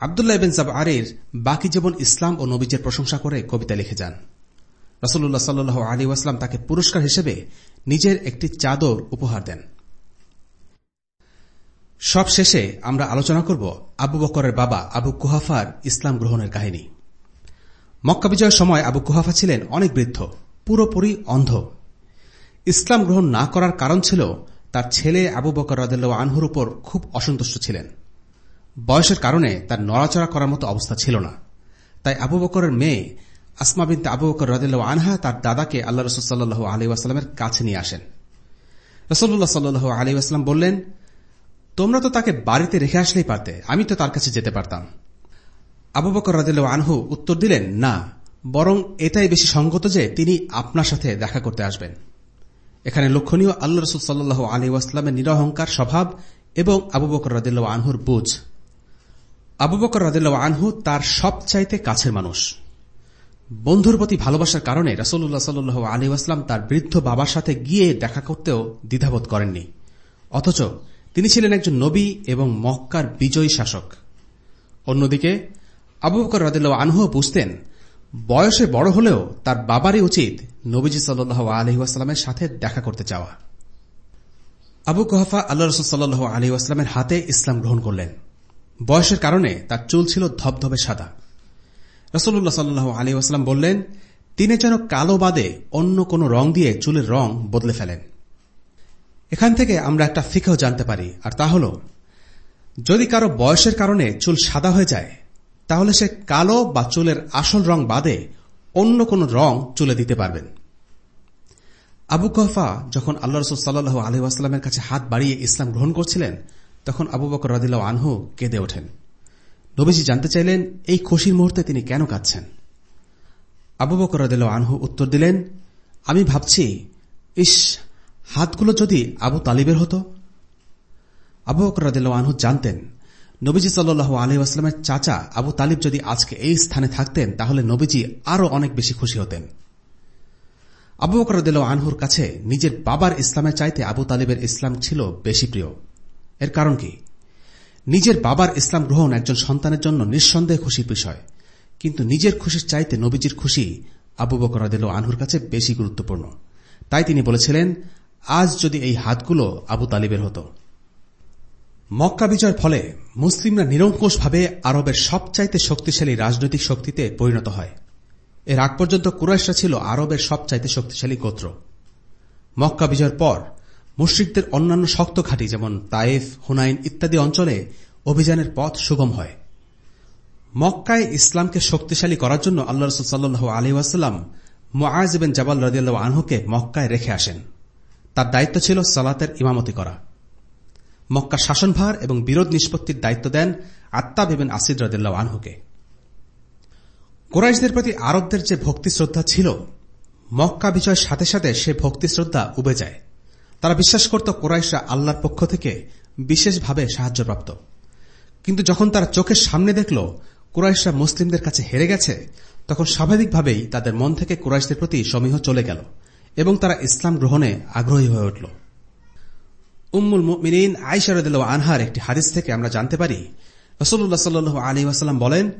আবদুল্লাহ বিন সাব আরের বাকি জীবন ইসলাম ও নবীজের প্রশংসা করে কবিতা লিখে যান। রসল্লাহ সাল্লু আলী আসলাম তাকে পুরস্কার হিসেবে নিজের একটি চাদর উপহার দেন। সব শেষে আমরা আলোচনা করব আবু বকরের বাবা আবু কুহাফার ইসলাম গ্রহণের কাহিনী। মক্কা বিজয়ের সময় আবু কুহাফা ছিলেন অনেক বৃদ্ধ, পুরোপুরি অন্ধ। ইসলাম গ্রহণ না করার কারণ ছিল তার ছেলে আবু বকর রাদেল্লা আনহুর উপর খুব অসন্তুষ্ট ছিলেন। বয়সের কারণে তার নড়াচড়া করার মতো অবস্থা ছিল না। তাই আবু বকরের মেয়ে আসমা বিনতে আবু বকর রাদেল্লা আনহা তার দাদাকে আল্লাহ রসুল্লাহ আলী আসলামের কাছে নিয়ে আসেন। রসল্লাহ সাল্লু আলী আসলাম বললেন, তোমরা তো তাকে বাড়িতে রেখে আসলেই পারতে, আমি তো তার কাছে যেতে পারতাম। আবু বকর রাদিল আনহু উত্তর দিলেন, না, বরং এটাই বেশি সঙ্গত যে তিনি আপনার সাথে দেখা করতে আসবেন। এখানে লক্ষণীয় আল্লাহ রসুল সাল্লু আলী ওয়াস্লামের নিরহংকার স্বভাব এবং আবু বকর রাদিল্লা আনহুর বুঝ। আবু বকর রাদিল্লা আনহু তার সবচাইতে কাছের মানুষ। বন্ধুর প্রতি ভালোবাসার কারণে রসুল্লাহ সাল্লু আলী ওয়াস্লাম তার বৃদ্ধ বাবার সাথে গিয়ে দেখা করতেও দ্বিধাবোধ করেননি। অথচ তিনি ছিলেন একজন নবী এবং মক্কার বিজয়ী শাসক। অন্যদিকে আবু বকর রাদিল্লা আনহু বুঝতেন, বয়সে বড় হলেও তার বাবারই উচিত নবীজি সাল্লাহ আলহিউসালামের সাথে দেখা করতে চাওয়া। আবু কহফা আল্লাহ রসুল সাল্লাহ আলহিউসালামের হাতে ইসলাম গ্রহণ করলেন। বয়সের কারণে তার চুল ছিল ধবধবে সাদা। রসুল্লাহ সাল্লু আলহিউসালাম বললেন, তিনি যেন কালো বাদে অন্য কোন রং দিয়ে চুলের রং বদলে ফেলেন। এখান থেকে আমরা একটা ফিকেও জানতে পারি, আর তা হল, যদি কারও বয়সের কারণে চুল সাদা হয়ে যায়, তাহলে সে কালো বা চুলের আসল রং বাদে অন্য কোন রং চুলে দিতে পারবেন। আবু কহফা যখন আল্লাহ রসুল সাল্লু আলহিহাস্লামের কাছে হাত বাড়িয়ে ইসলাম গ্রহণ করছিলেন তখন আবু বকর রদিল্লা আনহু কেঁদে ওঠেন। নবীজি জানতে চাইলেন, এই খুশির মুহূর্তে তিনি কেন কাঁদছেন? আবু বকর রদিল্লা আনহু উত্তর দিলেন, আমি ভাবছি, ইস, হাতগুলো যদি আবু তালিবের হতো? আবু বকর রদিল্লা আনহু জানতেন, নবীজি সাল্লু আলহিউসলামের চাচা আবু তালিব যদি আজকে এই স্থানে থাকতেন, তাহলে নবীজি আরও অনেক বেশি খুশি হতেন। আবু বকর আনহুর কাছে নিজের বাবার ইসলামের চাইতে আবু তালিবের ইসলাম ছিল বেশি প্রিয়। এর কারণ কি? নিজের বাবার ইসলাম গ্রহণ একজন সন্তানের জন্য নিঃসন্দেহে খুশির বিষয়। কিন্তু নিজের খুশির চাইতে নবীজির খুশি আবু বকর আনহুর কাছে বেশি গুরুত্বপূর্ণ। তাই তিনি বলেছিলেন, আজ যদি এই হাতগুলো আবু তালিবের হতো। মক্কা বিজয়ের ফলে মুসলিমরা নিরঙ্কুশভাবে আরবের সবচাইতে শক্তিশালী রাজনৈতিক শক্তিতে পরিণত হয়। এর আগ পর্যন্ত কুরাইশরা ছিল আরবের সবচাইতে শক্তিশালী গোত্র। মক্কা বিজয়ের পর মুশ্রিকদের অন্যান্য শক্ত ঘাঁটি যেমন তায়েফ, হুনাইন ইত্যাদি অঞ্চলে অভিযানের পথ সুগম হয়। মক্কায় ইসলামকে শক্তিশালী করার জন্য আল্লাহ রসুল সাল্লু আলহিউসাল্লাম মোয়াজবেন জাবাল রদিয়াল্লাহ আনহুকে মক্কায় রেখে আসেন। তার দায়িত্ব ছিল সালাতের ইমামতি করা। মক্কা শাসনভার এবং বিরোধ নিষ্পত্তির দায়িত্ব দেন আত্মা বিবেন আসিদ রদুল্লাহ আনহুকে। কোরাইশদের প্রতি আরবদের যে ভক্তি শ্রদ্ধা ছিল, মক্কা বিজয়ের সাথে সাথে সে ভক্তি শ্রদ্ধা উবে যায়। তারা বিশ্বাস করত কোরাইশরা আল্লাহর পক্ষ থেকে বিশেষভাবে সাহায্যপ্রাপ্ত। কিন্তু যখন তারা চোখের সামনে দেখল কুরাইশরা মুসলিমদের কাছে হেরে গেছে, তখন স্বাভাবিকভাবেই তাদের মন থেকে কুরাইশদের প্রতি সমীহ চলে গেল এবং তারা ইসলাম গ্রহণে আগ্রহী হয়ে উঠল। উম্মুল মিনীন আইসারদুল্লাহ আনহার একটি হাদিস থেকে আমরা জানতে পারি রসুল্লাহ সাল্লু আলী ওয়াসাল্লাম বলেন,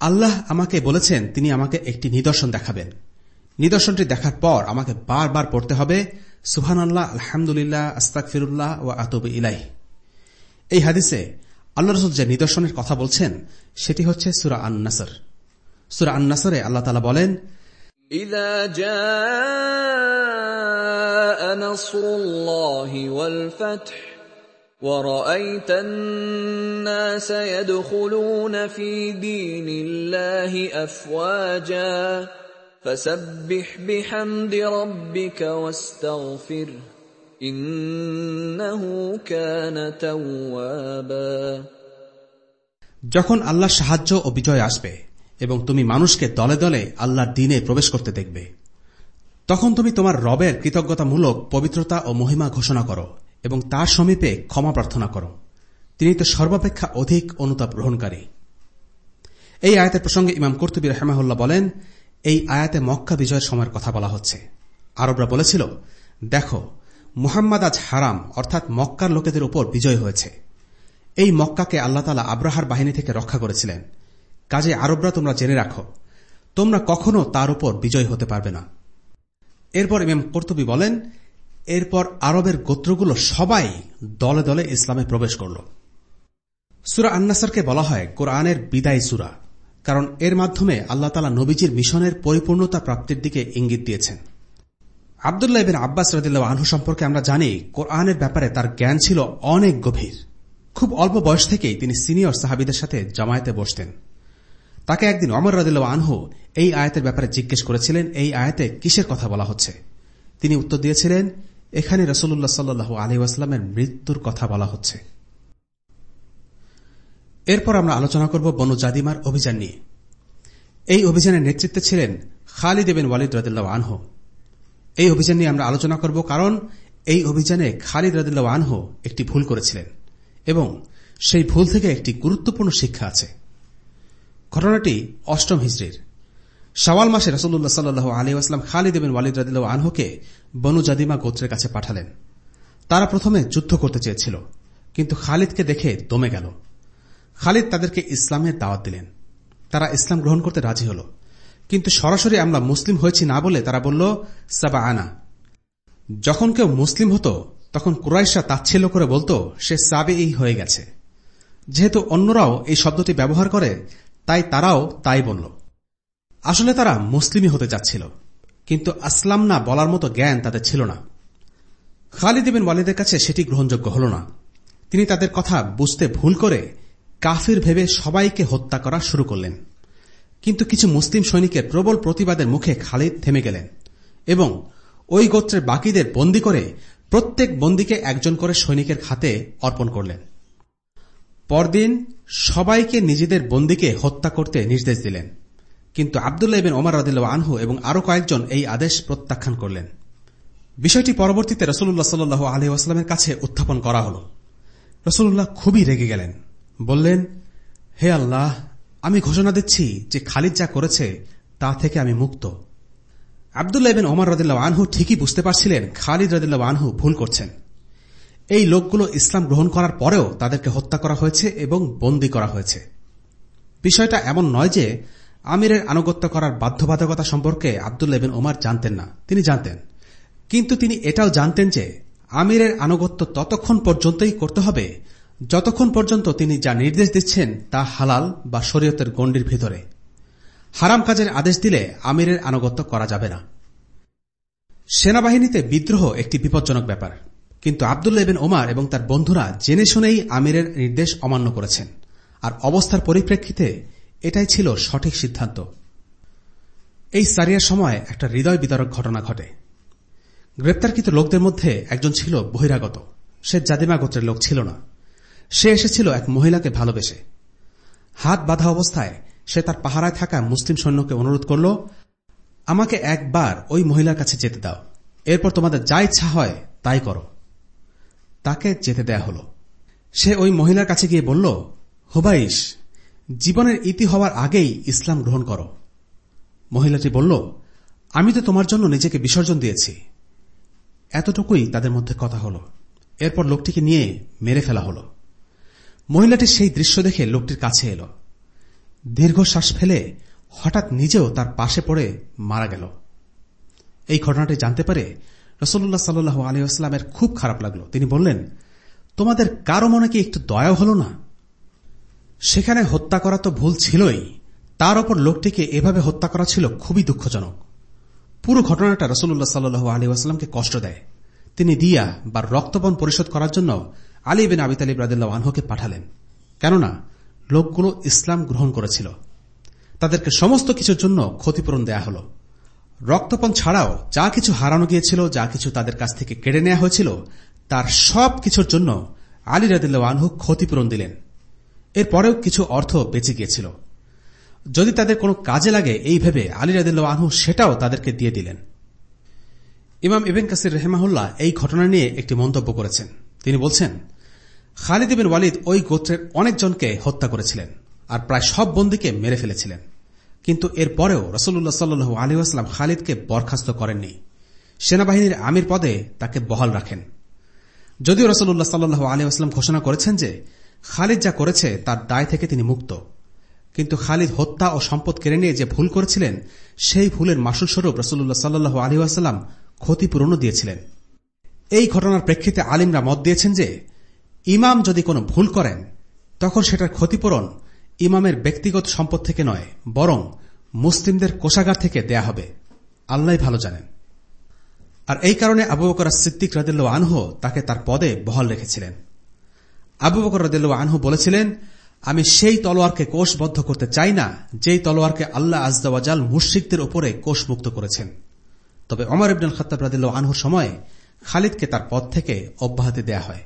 আল্লাহ আমাকে বলেছেন তিনি আমাকে একটি নিদর্শন দেখাবেন। নিদর্শনটি দেখার পর আমাকে বারবার পড়তে হবে সুহান আল্লাহ আলহামদুলিল্লাহ আস্তাক ফিরুল্লাহ ও আতব ইলাই এই হাদিসে আল্লাহ রসুল যে নিদর্শনের কথা বলছেন সেটি হচ্ছে সুরা আন্নাসর সুরা আন্নাসরে আল্লাহ তালা বলেন إذا جاء نصر الله والفتح ورأيت الناس يدخلون في دين الله أفواجا فسبح بحمد ربك واستغفره إنه كان توابا যখন আল্লাহ সাহায্য ও বিজয় আসবে এবং তুমি মানুষকে দলে দলে আল্লাহর দিনে প্রবেশ করতে দেখবে তখন তুমি তোমার রবের কৃতজ্ঞতামূলক পবিত্রতা ও মহিমা ঘোষণা করো এবং তার সমীপে ক্ষমা প্রার্থনা করো তিনি তো সর্বাপেক্ষা অধিক অনুতাপ গ্রহণকারী এই আয়তের প্রসঙ্গে ইমাম কর্তুবী রহমাহুল্লাহ বলেন এই আয়াতে মক্কা বিজয়ের সময়ের কথা বলা হচ্ছে। আরবরা বলেছিল, দেখো, মুহাম্মদ আজ হারাম, অর্থাৎ মক্কার লোকেদের উপর বিজয় হয়েছে। এই মক্কাকে আল্লাহ তালা আব্রাহার বাহিনী থেকে রক্ষা করেছিলেন। কাজে আরবরা তোমরা জেনে রাখো, তোমরা কখনো তার উপর বিজয় হতে পারবে না। এরপর ইমাম কর্তুবী বলেন, এরপর আরবের গোত্রগুলো সবাই দলে দলে ইসলামে প্রবেশ করল। সুরা আন্নাসারকে বলা হয় কোরআনের বিদায় সুরা। কারণ এর মাধ্যমে আল্লাহ তালা নবীজির মিশনের পরিপূর্ণতা প্রাপ্তির দিকে ইঙ্গিত দিয়েছেন। আবদুল্লাহ বিন আব্বাস রদিল্লা আনহু সম্পর্কে আমরা জানি, কোরআনের ব্যাপারে তার জ্ঞান ছিল অনেক গভীর। খুব অল্প বয়স থেকেই তিনি সিনিয়র সাহাবিদের সাথে জামায়াতে বসতেন। তাকে একদিন অমর রদিল্লা আনহু এই আয়াতের ব্যাপারে জিজ্ঞেস করেছিলেন, এই আয়াতে কিসের কথা বলা হচ্ছে? তিনি উত্তর দিয়েছিলেন, এখানে রসুল্লাহ সাল্লু আলহি ওয়াস্লামের মৃত্যুর কথা বলা হচ্ছে। এরপর আমরা আলোচনা করব বনু জাদিমার অভিযান নিয়ে। এই অভিযানের নেতৃত্বে ছিলেন খালিদ এবেন ওয়ালিদ রদুল্লাহ আনহ। এই অভিযান নিয়ে আমরা আলোচনা করব কারণ এই অভিযানে খালিদ রদুল্লাহ আনহ একটি ভুল করেছিলেন এবং সেই ভুল থেকে একটি গুরুত্বপূর্ণ শিক্ষা আছে। ঘটনাটি অষ্টম হিজড়ির। সওয়াল মাসে রসুল্লাহ সাল্লু আলী আসলাম খালিদ এবেন ওয়ালিদ রদুল্লাহ আনহুকে বনু জাদিমা গোত্রের কাছে পাঠালেন। তারা প্রথমে যুদ্ধ করতে চেয়েছিল, কিন্তু খালিদকে দেখে দমে গেল। খালিদ তাদেরকে ইসলামের দাওয়াত দিলেন। তারা ইসলাম গ্রহণ করতে রাজি হল। কিন্তু সরাসরি আমরা মুসলিম হয়েছি না বলে তারা বলল সাবা আনা যখন কেউ মুসলিম হতো, তখন কুরাইশা তাচ্ছিল্য করে বলতো, সে সাবে এই হয়ে গেছে। যেহেতু অন্যরাও এই শব্দটি ব্যবহার করে, তাই তারাও তাই বলল। আসলে তারা মুসলিমই হতে যাচ্ছিল, কিন্তু আসলাম না বলার মতো জ্ঞান তাদের ছিল না। খালিদ বিন ওয়ালিদের কাছে সেটি গ্রহণযোগ্য হল না। তিনি তাদের কথা বুঝতে ভুল করে কাফির ভেবে সবাইকে হত্যা করা শুরু করলেন। কিন্তু কিছু মুসলিম সৈনিকের প্রবল প্রতিবাদের মুখে খালিদ থেমে গেলেন এবং ওই গোত্রের বাকিদের বন্দী করে প্রত্যেক বন্দীকে একজন করে সৈনিকের খাতে অর্পণ করলেন। পরদিন সবাইকে নিজেদের বন্দীকে হত্যা করতে নির্দেশ দিলেন। কিন্তু আবদুল্লাহ বিন ওমর আদিল্লা আনহু এবং আরও কয়েকজন এই আদেশ প্রত্যাখ্যান করলেন। বিষয়টি পরবর্তীতে রসুল্লাহ সাল্লু আলহি আসলামের কাছে উত্থাপন করা হল। রসুল্লাহ খুবই রেগে গেলেন। বললেন, হে আল্লাহ, আমি ঘোষণা দিচ্ছি যে খালিদ যা করেছে, তা থেকে আমি মুক্ত। আবদুল্লাহ বিন ওমর রদিল্লা আনহু ঠিকই বুঝতে পারছিলেন খালিদ রদিল্লা আনহু ভুল করছেন। এই লোকগুলো ইসলাম গ্রহণ করার পরেও তাদেরকে হত্যা করা হয়েছে এবং বন্দী করা হয়েছে। বিষয়টা এমন নয় যে আমিরের আনুগত্য করার বাধ্যবাধকতা সম্পর্কে আবদুল্লাহ বিন ওমার জানতেন না, তিনি জানতেন। কিন্তু তিনি এটাও জানতেন যে আমিরের আনুগত্য ততক্ষণ পর্যন্তই করতে হবে যতক্ষণ পর্যন্ত তিনি যা নির্দেশ দিচ্ছেন তা হালাল বা শরীয়তের গণ্ডির ভিতরে। হারাম কাজের আদেশ দিলে আমিরের আনুগত্য করা যাবে না। সেনাবাহিনীতে বিদ্রোহ একটি বিপজ্জনক ব্যাপার। কিন্তু আবদুল্লাহ বিন ওমার এবং তার বন্ধুরা জেনে শুনেই আমিরের নির্দেশ অমান্য করেছেন। আর অবস্থার পরিপ্রেক্ষিতে এটাই ছিল সঠিক সিদ্ধান্ত। এই সারিয়ার সময় একটা হৃদয় বিতরক ঘটনা ঘটে। গ্রেপ্তারকৃত লোকদের মধ্যে একজন ছিল বহিরাগত। সে জাদিমা গোত্রের লোক ছিল না। সে এসেছিল এক মহিলাকে ভালোবেসে। হাত বাঁধা অবস্থায় সে তার পাহারায় থাকা মুসলিম সৈন্যকে অনুরোধ করল, আমাকে একবার ওই মহিলার কাছে যেতে দাও। এরপর তোমাদের যা ইচ্ছা হয় তাই করো। তাকে যেতে দেয়া হল। সে ওই মহিলার কাছে গিয়ে বলল, হুবাইশ, জীবনের ইতি হওয়ার আগেই ইসলাম গ্রহণ করো। মহিলাটি বলল, আমি তো তোমার জন্য নিজেকে বিসর্জন দিয়েছি। এতটুকুই তাদের মধ্যে কথা হল। এরপর লোকটিকে নিয়ে মেরে ফেলা হল। মহিলাটি সেই দৃশ্য দেখে লোকটির কাছে এল। দীর্ঘশ্বাস ফেলে হঠাৎ নিজেও তার পাশে পড়ে মারা গেল। এই ঘটনাটি জানতে পারে রসল্লাহ সাল্লু আলিউসলামের খুব খারাপ লাগল। তিনি বললেন, তোমাদের কারও মনে কি একটু দয়া হল না? সেখানে হত্যা করা তো ভুল ছিলই। তার ওপর লোকটিকে এভাবে হত্যা করা ছিল খুবই দুঃখজনক। পুরো ঘটনাটা রসুল্লাহ সাল্লু আলী আসলামকে কষ্ট দেয়। তিনি দিয়া বা রক্তপণ পরিশোধ করার জন্য আলী বিন আবি তালিব রাদিল্লা আনহুকে পাঠালেন। কেননা, লোকগুলো ইসলাম গ্রহণ করেছিল। তাদেরকে সমস্ত কিছুর জন্য ক্ষতিপূরণ দেয়া হল। রক্তপণ ছাড়াও যা কিছু হারানো গিয়েছিল, যা কিছু তাদের কাছ থেকে কেড়ে নেওয়া হয়েছিল, তার সব কিছুর জন্য আলী রাদিল্লা আনহু ক্ষতিপূরণ দিলেন। এরপরেও কিছু অর্থ বেঁচে গিয়েছিল। যদি তাদের কোনো কাজে লাগে এই ভেবে আলী রাদিল্লা আনহু সেটাও তাদেরকে দিয়ে দিলেন। ইমাম ইবেন কাসির রেহমাহুল্লাহ এই ঘটনা নিয়ে একটি মন্তব্য করেছেন। তিনি বলছেন খালিদ ইবেন ওয়ালিদ ওই গোত্রের অনেকজনকে হত্যা করেছিলেন আর প্রায় সব বন্দীকে মেরে ফেলেছিলেন। কিন্তু এরপরেও রসুল্লাহ সাল্লু আলী আসলাম খালিদকে বরখাস্ত করেননি। সেনাবাহিনীর আমির পদে তাকে বহাল রাখেন। যদিও রসুল্লাহ সাল্লু আলী আসলাম ঘোষণা করেছেন যে খালিদ যা করেছে তার দায় থেকে তিনি মুক্ত। কিন্তু খালিদ হত্যা ও সম্পদ কেড়ে নিয়ে যে ভুল করেছিলেন, সেই ভুলের মাসুলস্বরূপ রসুল্লাহ সাল্লু আলী আসাল্লাম ক্ষতিপূরণও দিয়েছিলেন। এই ঘটনার প্রেক্ষিতে আলিমরা মত দিয়েছেন যে ইমাম যদি কোনো ভুল করেন, তখন সেটার ক্ষতিপূরণ ইমামের ব্যক্তিগত সম্পদ থেকে নয়, বরং মুসলিমদের কোষাগার থেকে দেয়া হবে। আল্লাহ ভালো জানেন। আর এই কারণে আবু বকর সিদ্দিক রাদিল্ল আনহু তাকে তার পদে বহাল রেখেছিলেন। আবু বকর রাদিল্ল আনহু বলেছিলেন, আমি সেই তলোয়ারকে কোষবদ্ধ করতে চাই না, যেই তলোয়ারকে আল্লাহ আজদাওয়াজাল মুর্শিকদের উপরে কোষমুক্ত করেছেন। তবে অমর ইবনুল খত্তাব রাদিল্ল আনহুর সময় খালিদকে তার পদ থেকে অব্যাহতি দেয়া হয়।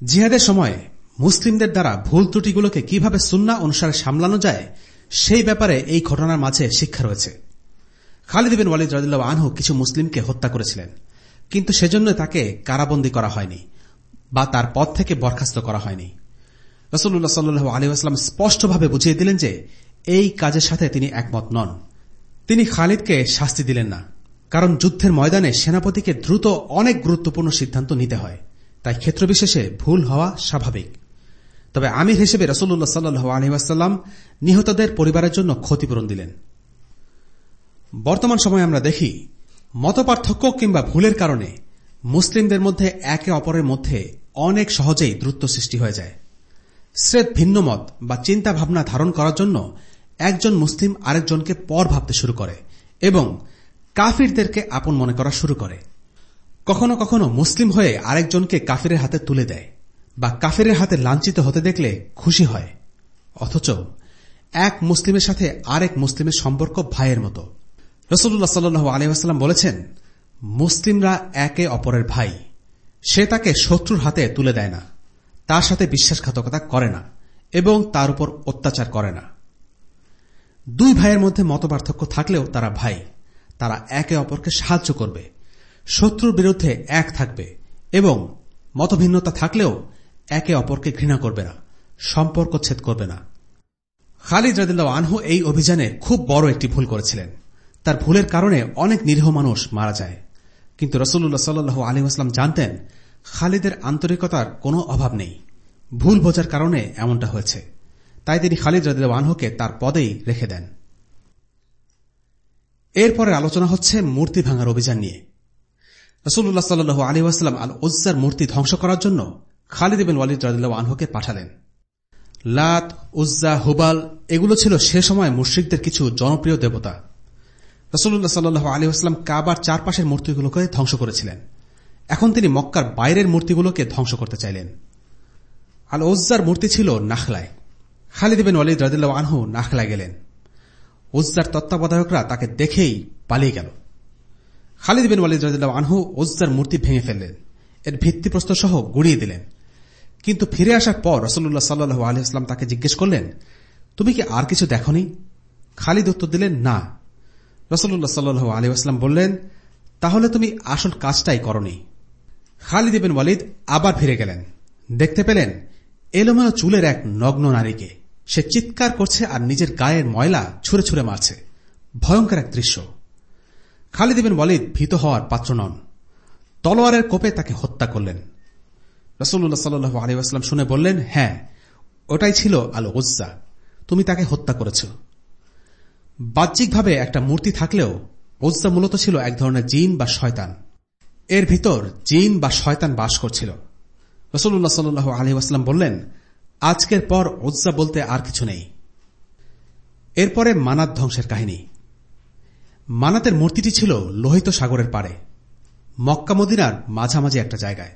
জিহাদের সময় মুসলিমদের দ্বারা ভুল ত্রুটিগুলোকে কীভাবে সুন্না অনুসারে সামলানো যায়, সেই ব্যাপারে এই ঘটনার মাঝে শিক্ষা রয়েছে। খালিদ বিন ওয়ালিদ রাদিল্লাহ আনহু কিছু মুসলিমকে হত্যা করেছিলেন, কিন্তু সেজন্য তাকে কারাবন্দী করা হয়নি বা তার পদ থেকে বরখাস্ত করা হয়নি। রসুল্লাহ সাল্লু আলী আসলাম স্পষ্টভাবে বুঝিয়ে দিলেন যে, এই কাজের সাথে তিনি একমত নন। তিনি খালিদকে শাস্তি দিলেন না, কারণ যুদ্ধের ময়দানে সেনাপতিকে দ্রুত অনেক গুরুত্বপূর্ণ সিদ্ধান্ত নিতে হয়। তাই ক্ষেত্রবিশেষে ভুল হওয়া স্বাভাবিক। তবে আমির হিসেবে রসুল্লাহ সাল্লু আলহিহাস্লাম নিহতদের পরিবারের জন্য ক্ষতিপূরণ দিলেন। বর্তমান সময়ে আমরা দেখি, মতপার্থক্য কিংবা ভুলের কারণে মুসলিমদের মধ্যে একে অপরের মধ্যে অনেক সহজেই দ্রুত সৃষ্টি হয়ে যায়। স্রেদ ভিন্নমত বা চিন্তা ভাবনা ধারণ করার জন্য একজন মুসলিম আরেকজনকে পর ভাবতে শুরু করে এবং কাফিরদেরকে আপন মনে করা শুরু করে। কখনো কখনো মুসলিম হয়ে আরেকজনকে কাফিরের হাতে তুলে দেয় বা কাফিরের হাতে লাঞ্ছিত হতে দেখলে খুশি হয়। অথচ এক মুসলিমের সাথে আরেক মুসলিমের সম্পর্ক ভাইয়ের মতো। রসুল্লাহ সাল্লু আলহাম বলেছেন, মুসলিমরা একে অপরের ভাই। সে তাকে শত্রুর হাতে তুলে দেয় না। তার সাথে বিশ্বাসঘাতকতা করে না এবং তার উপর অত্যাচার করে না। দুই ভাইয়ের মধ্যে মতপার্থক্য থাকলেও তারা ভাই। তারা একে অপরকে সাহায্য করবে। শত্রুর বিরুদ্ধে এক থাকবে এবং মতভিন্নতা থাকলেও একে অপরকে ঘৃণা করবে না, সম্পর্ক ছেদ করবে না। খালিদ রাদিল্লাহ আনহু এই অভিযানে খুব বড় একটি ভুল করেছিলেন। তার ভুলের কারণে অনেক নিরীহ মানুষ মারা যায়। কিন্তু রসুল্লাহ সাল্লু আলী আসলাম জানতেন, খালিদের আন্তরিকতার কোনো অভাব নেই। ভুল বোঝার কারণে এমনটা হয়েছে। তাই তিনি খালিদ রাদিল্লাহ আনহুকে তার পদেই রেখে দেন। এরপরে আলোচনা হচ্ছে মূর্তি ভাঙার অভিযান নিয়ে। রসুল্লাহ সাল্লু আলী আসলাম আল উজ্জার মূর্তি ধ্বংস করার জন্য খালিদ বিন ওয়ালিদ রাদিল্লাহ আনহুকে পাঠালেন। লাত, উজ্জা, হুবাল এগুলো ছিল সে সময় মুশ্রিকদের কিছু জনপ্রিয় দেবতা। রসুল্লাহ সাল্লু আলী আসলাম কাবার চারপাশের মূর্তিগুলোকে ধ্বংস করেছিলেন। এখন তিনি মক্কার বাইরের মূর্তিগুলোকে ধ্বংস করতে চাইলেন। আল ওজ্জার মূর্তি ছিল নাখলায়। খালিদ বিন ওয়ালিদ রাদিল্লাহ আনহু নাখলায় গেলেন। ওজ্জার তত্ত্বাবধায়করা তাকে দেখেই পালিয়ে গেল। খালিদ বিন ওয়ালিদ রাদিল্লাহ আনহু ওজ্জার মূর্তি ভেঙে ফেললেন। এর ভিত্তিপ্রস্তর সহ গুড়িয়ে দিলেন। কিন্তু ফিরে আসার পর রসল্লাহ সাল্লু আলী আসলাম তাকে জিজ্ঞেস করলেন, তুমি কি আর কিছু দেখনি? খালিদ উত্তর দিলেন, না। রসল্লাহ সাল্লু আলী আসলাম বললেন, তাহলে তুমি আসল কাজটাই করনি। খালিদ বিন ওয়ালিদ আবার ফিরে গেলেন। দেখতে পেলেন, এলোমেলো চুলের এক নগ্ন নারীকে। সে চিৎকার করছে আর নিজের গায়ের ময়লা ছুঁড়ে ছুঁড়ে মারছে। ভয়ঙ্কর এক দৃশ্য। খালিদ বিন ওয়ালিদ ভীত হওয়ার পাত্র নন। তলোয়ারের কোপে তাকে হত্যা করলেন। রসুল্লাহ সাল্লু আলিউসলাম শুনে বললেন হ্যাঁ ওটাই ছিল আল উজ্জা তুমি তাকে হত্যা করেছ। বাহ্যিকভাবে একটা মূর্তি থাকলেও উজ্জা মূলত ছিল এক ধরনের জিন বা শয়তান। এর ভিতর জিন বা শয়তান বাস করছিল। রসুল্লাহ সাল্লু আলহিউসলাম বললেন, আজকের পর উজ্জা বলতে আর কিছু নেই। এরপরে মানাত ধ্বংসের কাহিনী। মানাতের মূর্তিটি ছিল লোহিত সাগরের পারে মক্কা মদিনার মাঝামাঝি একটা জায়গায়।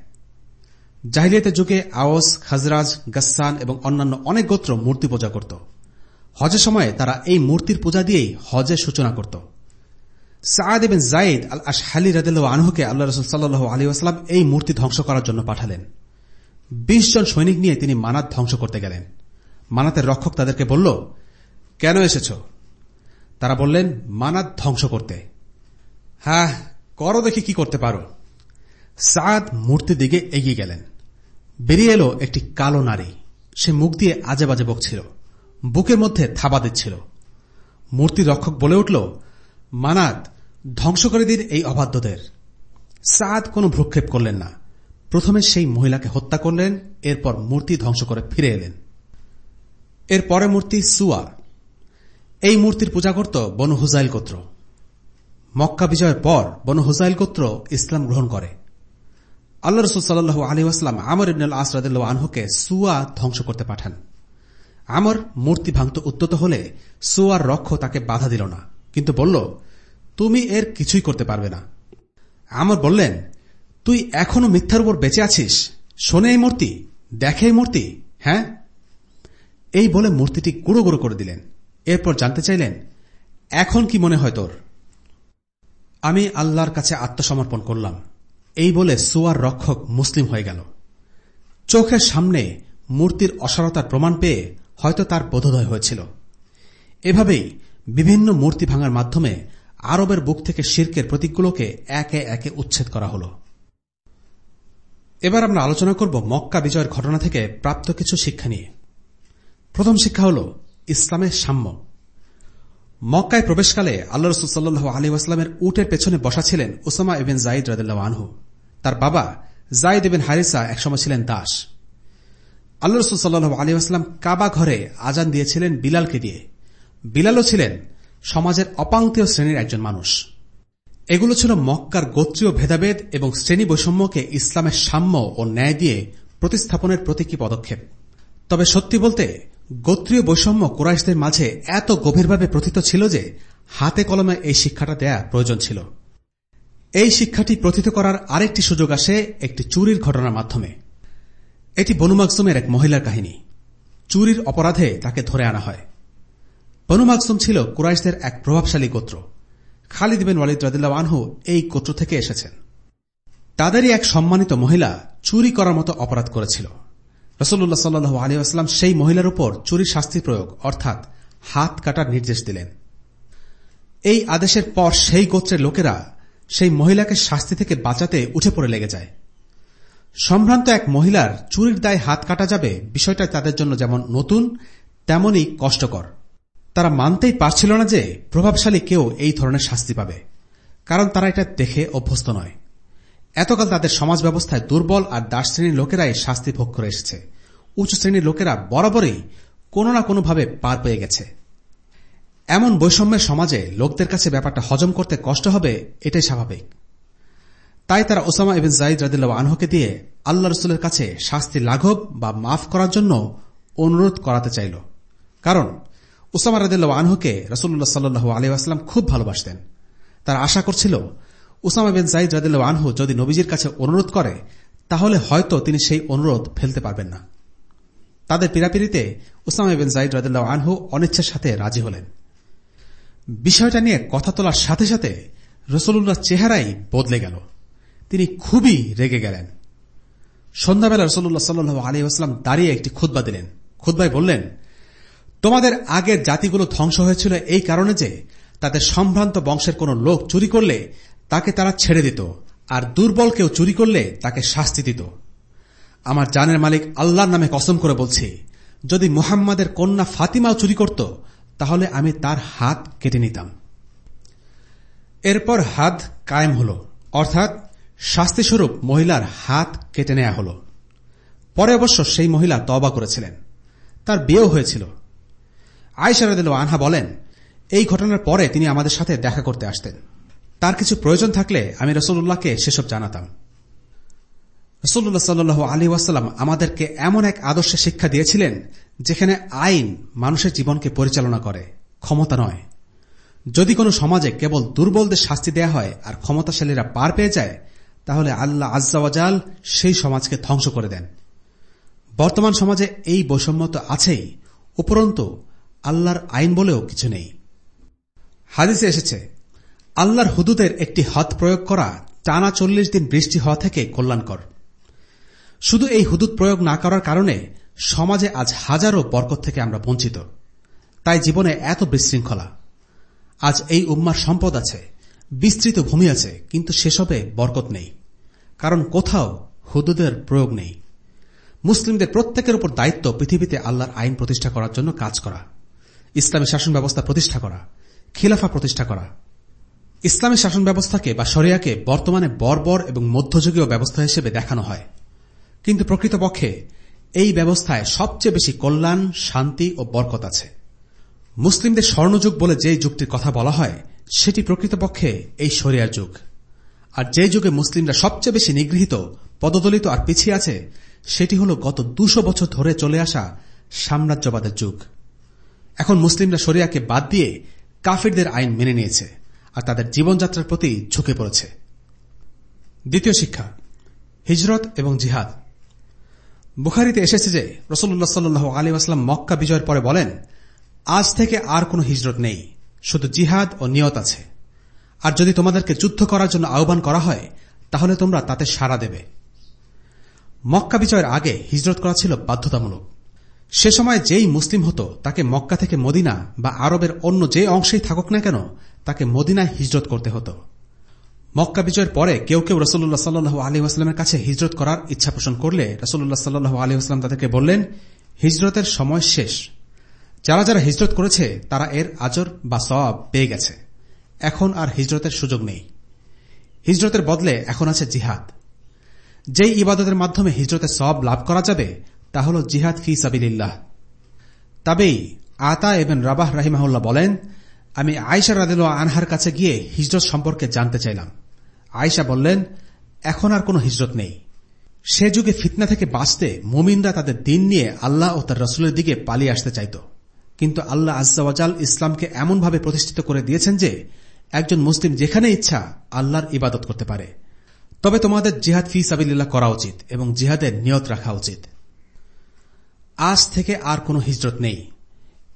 জাহিলিয়াতের যুগে আওস, খাজরাজ গাসান এবং অন্যান্য অনেক গোত্র মূর্তি পূজা করত। হজের সময়ে তারা এই মূর্তির পূজা দিয়েই হজের সূচনা করত। সাদ এবং জাইদ আল আশহালি রাদিল্লা আনহুকে আল্লাহ রসুল সাল্লু আলী আসলাম এই মূর্তি ধ্বংস করার জন্য পাঠালেন। বিশ জন সৈনিক নিয়ে তিনি মানাত ধ্বংস করতে গেলেন। মানাতের রক্ষক তাদেরকে বলল, কেন এসেছ? তারা বললেন, মানাত ধ্বংস করতে। হ্যাঁ করো দেখি কি করতে পারো। সাদ মূর্তির দিকে এগিয়ে গেলেন। বেরিয়ে এলো একটি কালো নারী। সে মুখ দিয়ে আজে বাজে বকছিল। বুকের মধ্যে থাবা দিচ্ছিল। মূর্তি রক্ষক বলে উঠল, মানাত ধ্বংস করে দিন এই অবাধ্যদের। সাদ কোনো ভ্রুক্ষেপ করলেন না। প্রথমে সেই মহিলাকে হত্যা করলেন, এরপর মূর্তি ধ্বংস করে ফিরে এলেন। এর পরে মূর্তি সুয়া এই মূর্তির পূজা করত বনু হুজাইল গোত্র। মক্কা বিজয়ের পর বনু হুজাইল গোত্র ইসলাম গ্রহণ করে। আল্লাহ রসুল সাল্লু আলী আসলাম আমর ইবনুল আসরাদ আনহুকে সুয়া ধ্বংস করতে পাঠান। আমর মূর্তি ভাঙত উত্তত হলে সুয়ার রক্ষ তাকে বাধা দিল না, কিন্তু বলল, তুমি এর কিছুই করতে পারবে না। আমর বললেন, তুই এখনও মিথ্যার উপর বেঁচে আছিস? শোনে এই মূর্তি, দেখে এই মূর্তি হ্যাঁ? এই বলে মূর্তিটি গুঁড়ো গুঁড়ো করে দিলেন। এরপর জানতে চাইলেন, এখন কি মনে হয় তোর? আমি আল্লাহর কাছে আত্মসমর্পণ করলাম। এই বলে সুয়ার রক্ষক মুসলিম হয়ে গেল। চোখের সামনে মূর্তির অসারতার প্রমাণ পেয়ে হয়তো তার বোধোদয় হয়েছিল। এভাবেই বিভিন্ন মূর্তি ভাঙার মাধ্যমে আরবের বুক থেকে শির্কের প্রতীকগুলোকে একে একে উচ্ছেদ করা হল। এবার আমরা আলোচনা করব মক্কা বিজয়ের ঘটনা থেকে প্রাপ্ত কিছু শিক্ষা নিয়ে। প্রথম শিক্ষা হল ইসলামের সাম্য। মক্কায় প্রবেশকালে আল্লাহ রসুল্লাহ আলী আসলামের উটের পেছনে বসা ছিলেন ওসামা এবেন জাইদ রাদিল্লাহ আনহু। তার বাবা জাইদ এবেন হারিসা একসময় ছিলেন দাস। আল্লাহ রসুল সাল্লাহ আলী আসলাম কাবা ঘরে আজান দিয়েছিলেন বিলালকে দিয়ে। বিলালও ছিলেন সমাজের অপাঙ্ক্তীয় শ্রেণির একজন মানুষ। এগুলো ছিল মক্কার গোত্রীয় ভেদাভেদ এবং শ্রেণি বৈষম্যকে ইসলামের সাম্য ও ন্যায় দিয়ে প্রতিস্থাপনের প্রতীকী পদক্ষেপ। তবে সত্যি বলতে গোত্রীয় বৈষম্য কোরাইশদের মাঝে এত গভীরভাবে প্রথিত ছিল যে হাতে কলমে এই শিক্ষাটা দেয়া প্রয়োজন ছিল। এই শিক্ষাটি প্রথিত করার আরেকটি সুযোগ আসে একটি চুরির ঘটনার মাধ্যমে। এটি বনুমাকসুমের এক মহিলার কাহিনী। চুরির অপরাধে তাকে ধরে আনা হয়। বনুমাকসুম ছিল কুরাইশদের এক প্রভাবশালী গোত্র। খালিদ বিন ওয়ালিদ রাদিল্লাহ আনহু এই গোত্র থেকে এসেছেন। তাদেরই এক সম্মানিত মহিলা চুরি করার মতো অপরাধ করেছিল। রসুল্লাহ সাল্লু আসলাম সেই মহিলার উপর চুরি শাস্তি প্রয়োগ, অর্থাৎ হাত কাটার নির্দেশ দিলেন। এই আদেশের পর সেই গোত্রের লোকেরা সেই মহিলাকে শাস্তি থেকে বাঁচাতে উঠে পড়ে লেগে যায়। সম্ভ্রান্ত এক মহিলার চুরির দায় হাত কাটা যাবে বিষয়টা তাদের জন্য যেমন নতুন তেমনই কষ্টকর। তারা মানতেই পারছিল না যে প্রভাবশালী কেউ এই ধরনের শাস্তি পাবে, কারণ তারা এটা দেখে অভ্যস্ত নয়। এতকাল তাদের সমাজ ব্যবস্থায় দুর্বল আর দাস শ্রেণির লোকেরাই শাস্তি ভোগ করে এসেছে। উঁচু শ্রেণির লোকেরা বরাবরই কোনো না কোনোভাবে পার পেয়ে গেছে। এমন বৈষম্যের সমাজে লোকদের কাছে ব্যাপারটা হজম করতে কষ্ট হবে, এটাই স্বাভাবিক। তাই তারা ওসামা ইবিন জাইদ রাদিল্লা আনহকে দিয়ে আল্লাহ রসুলের কাছে শাস্তি লাঘব বা মাফ করার জন্য অনুরোধ করাতে চাইল। কারণ ওসামা রাদিল্লা আনহকে রসুল্লাহ সাল্লু আলিউসলাম খুব ভালোবাসতেন। তারা আশা করছিল উসামা বিন জাইদ রাদিল্লা আনহু যদি নবীজির কাছে অনুরোধ করে, তাহলে হয়তো তিনি সেই অনুরোধ ফেলতে পারবেন না। তাদের পীড়াপিড়িতে উসামা বিন জাইদ রাদিল্লা আনহু অনিচ্ছার সাথে রাজি হলেন। বিষয়টা নিয়ে কথা তোলার সাথে সাথে রসুল্লাহ চেহারাই বদলে গেল। তিনি খুবই রেগে গেলেন। সন্ধ্যাবেলা রসুল্লাহ সাল্লু আলী আসলাম দাঁড়িয়ে একটি খুদ্া দিলেন। খুদ্ায় বললেন, তোমাদের আগের জাতিগুলো ধ্বংস হয়েছিল এই কারণে যে তাদের সম্ভ্রান্ত বংশের কোন লোক চুরি করলে তাকে তারা ছেড়ে দিত, আর দুর্বল কেউ চুরি করলে তাকে শাস্তি দিত। আমার জানের মালিক আল্লাহর নামে কসম করে বলছি, যদি মুহাম্মাদের কন্যা ফাতিমাও চুরি করত, তাহলে আমি তার হাত কেটে নিতাম। এরপর হাত কায়েম হল, অর্থাৎ শাস্তিস্বরূপ মহিলার হাত কেটে নেওয়া হল। পরে অবশ্য সেই মহিলা তবা করেছিলেন, তার বিয়েও হয়েছিল। আয়সারাদিল আনহা বলেন, এই ঘটনার পরে তিনি আমাদের সাথে দেখা করতে আসতেন। তার কিছু প্রয়োজন থাকলে আমি রসুল্লাহকে সেসব জানাতাম। রসুল্লাহ সাল্লু আলী ওয়াসাল্লাম আমাদেরকে এমন এক আদর্শে শিক্ষা দিয়েছিলেন, যেখানে আইন মানুষের জীবনকে পরিচালনা করে, ক্ষমতা নয়। যদি কোনো সমাজে কেবল দুর্বলদের শাস্তি দেয়া হয় আর ক্ষমতাশালীরা পার পেয়ে যায়, তাহলে আল্লাহ আজ্জাওয়াজাল সেই সমাজকে ধ্বংস করে দেন। বর্তমান সমাজে এই বৈষম্য তো আছেই, উপরন্তু আল্লাহর আইন বলেও কিছু নেই। হাদিসে এসেছে আল্লাহর হুদুদের একটি হদ প্রয়োগ করা টানা চল্লিশ দিন বৃষ্টি হওয়া থেকে কল্যাণকর। শুধু এই হুদুদ প্রয়োগ না করার কারণে সমাজে আজ হাজারো বরকত থেকে আমরা বঞ্চিত। তাই জীবনে এত বিশৃঙ্খলা। আজ এই উম্মার সম্পদ আছে, বিস্তৃত ভূমি আছে, কিন্তু সেসবে বরকত নেই। কারণ কোথাও হুদুদের প্রয়োগ নেই। মুসলিমদের প্রত্যেকের উপর দায়িত্ব পৃথিবীতে আল্লাহর আইন প্রতিষ্ঠা করার জন্য কাজ করা, ইসলামী শাসন ব্যবস্থা প্রতিষ্ঠা করা, খিলাফা প্রতিষ্ঠা করা ইসলামী শাসন ব্যবস্থাকে বা শরিয়াকে বর্তমানে বর্বর এবং মধ্যযুগীয় ব্যবস্থা হিসেবে দেখানো হয়। কিন্তু প্রকৃতপক্ষে এই ব্যবস্থায় সবচেয়ে বেশি কল্যাণ, শান্তি ও বরকত আছে। মুসলিমদের স্বর্ণযুগ বলে যে যুগটির কথা বলা হয়, সেটি প্রকৃতপক্ষে এই শরিয়ার যুগ। আর যে যুগে মুসলিমরা সবচেয়ে বেশি নিগৃহীত, পদদলিত আর পিছিয়ে আছে, সেটি হল গত দুশো বছর ধরে চলে আসা সাম্রাজ্যবাদের যুগ। এখন মুসলিমরা শরিয়াকে বাদ দিয়ে কাফিরদের আইন মেনে নিয়েছে। আর তাদের জীবনযাত্রার প্রতি ঝুঁকে পড়েছে। দ্বিতীয় শিক্ষা, হিজরত এবং জিহাদ। বুখারিতে এসেছে যে রসুল্লাহ সাল্লু আলী আসলাম মক্কা বিজয়ের পরে বলেন, আজ থেকে আর কোনো হিজরত নেই, শুধু জিহাদ ও নিয়ত আছে। আর যদি তোমাদেরকে যুদ্ধ করার জন্য আহ্বান করা হয়, তাহলে তোমরা তাতে সাড়া দেবে। মক্কা বিজয়ের আগে হিজরত করা ছিল বাধ্যতামূলক। সে সময় যেই মুসলিম হতো, তাকে মক্কা থেকে মদিনা বা আরবের অন্য যে অংশেই থাকুক না কেন, তাকে মদিনায় হিজরত করতে হতো। মক্কা বিজয়ের পরে কেউ কেউ রসল্লাহ সাল্লু আসলামের কাছে হিজরত করার ইচ্ছা পোষণ করলে রসল্লাহ সাল্লু আসলাম তাদেরকে বললেন, হিজরতের সময় শেষ। যারা যারা হিজরত করেছে, তারা এর আজর বা সব পেয়ে গেছে। এখন আর হিজরতের সুযোগ নেই। হিজরতের বদলে এখন আছে জিহাদ। যেই ইবাদতের মাধ্যমে হিজরতের সব লাভ করা যাবে তা হল জিহাদ ফি সাবিল্লাহ তবেই আতা এবং রাবাহ রাহিমাহুল্লাহ বলেন, আমি আয়সা রাদিল আনহার কাছে গিয়ে হিজরত সম্পর্কে জানতে চাইলাম। আয়সা বললেন, এখন আর কোনো হিজরত নেই। সে যুগে ফিতনা থেকে বাঁচতে মুমিনরা তাদের দিন নিয়ে আল্লাহ ও তার রসুলের দিকে পালিয়ে আসতে চাইত। কিন্তু আল্লাহ আজাল ইসলামকে এমনভাবে প্রতিষ্ঠিত করে দিয়েছেন যে, একজন মুসলিম যেখানে ইচ্ছা আল্লাহর ইবাদত করতে পারে। তবে তোমাদের জিহাদ ফি সাবিল্লাহ করা উচিত এবং জিহাদের নিয়ত রাখা উচিত। আজ থেকে আর কোনো হিজরত নেই।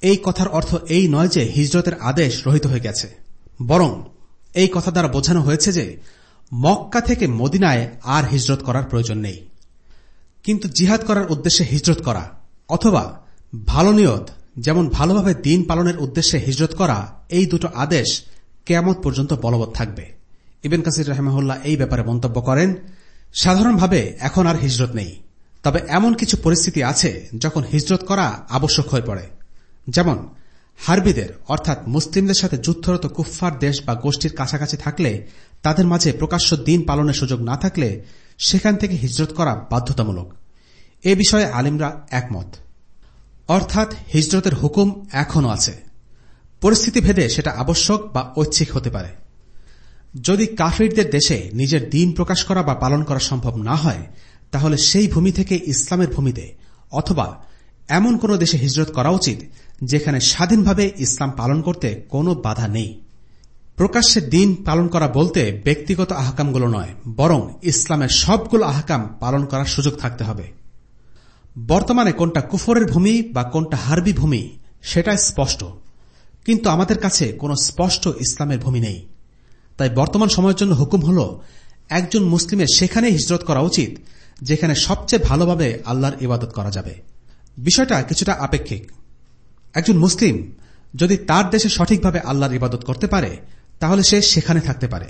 এই কথার অর্থ এই নয় যে হিজরতের আদেশ রহিত হয়ে গেছে। বরং এই কথা দ্বারা বোঝানো হয়েছে যে মক্কা থেকে মদিনায় আর হিজরত করার প্রয়োজন নেই। কিন্তু জিহাদ করার উদ্দেশ্যে হিজরত করা অথবা ভালো নিয়ত, যেমন ভালোভাবে দিন পালনের উদ্দেশ্যে হিজরত করা, এই দুটো আদেশ কেয়ামত পর্যন্ত বলবৎ থাকবে। ইবেন কাসির রহমাহুল্লাহ এই ব্যাপারে মন্তব্য করেন, সাধারণভাবে এখন আর হিজরত নেই। তবে এমন কিছু পরিস্থিতি আছে যখন হিজরত করা আবশ্যক হয়ে পড়ে। যেমন, হারবিদের, অর্থাৎ মুসলিমদের সাথে যুদ্ধরত কুফফার দেশ বা গোষ্ঠীর কাছাকাছি থাকলে তাদের মাঝে প্রকাশ্য দিন পালনের সুযোগ না থাকলে সেখান থেকে হিজরত করা বাধ্যতামূলক। এ বিষয়ে আলিমরা একমত। অর্থাৎ হিজরতের হুকুম এখনও আছে। পরিস্থিতি ভেদে সেটা আবশ্যক বা ঐচ্ছিক হতে পারে। যদি কাফিরদের দেশে নিজের দিন প্রকাশ করা বা পালন করা সম্ভব না হয় তাহলে সেই ভূমি থেকে ইসলামের ভূমিতে, অথবা এমন কোন দেশে হিজরত করা উচিত, যেখানে স্বাধীনভাবে ইসলাম পালন করতে কোনো বাধা নেই। প্রকাশ্যে দিন পালন করা বলতে ব্যক্তিগত আহকামগুলো নয়, বরং ইসলামের সবগুলো আহকাম পালন করার সুযোগ থাকতে হবে। বর্তমানে কোনটা কুফরের ভূমি বা কোনটা হারবি ভূমি সেটা স্পষ্ট। কিন্তু আমাদের কাছে কোনো স্পষ্ট ইসলামের ভূমি নেই। তাই বর্তমান সময়ের জন্য হুকুম হল, একজন মুসলিমের সেখানে হিজরত করা উচিত যেখানে সবচেয়ে ভালোভাবে আল্লাহর ইবাদত করা যাবে। বিষয়টা কিছুটা আপেক্ষিক। একজন মুসলিম যদি তার দেশে সঠিকভাবে আল্লাহর ইবাদত করতে পারে, তাহলে সে সেখানে থাকতে পারে।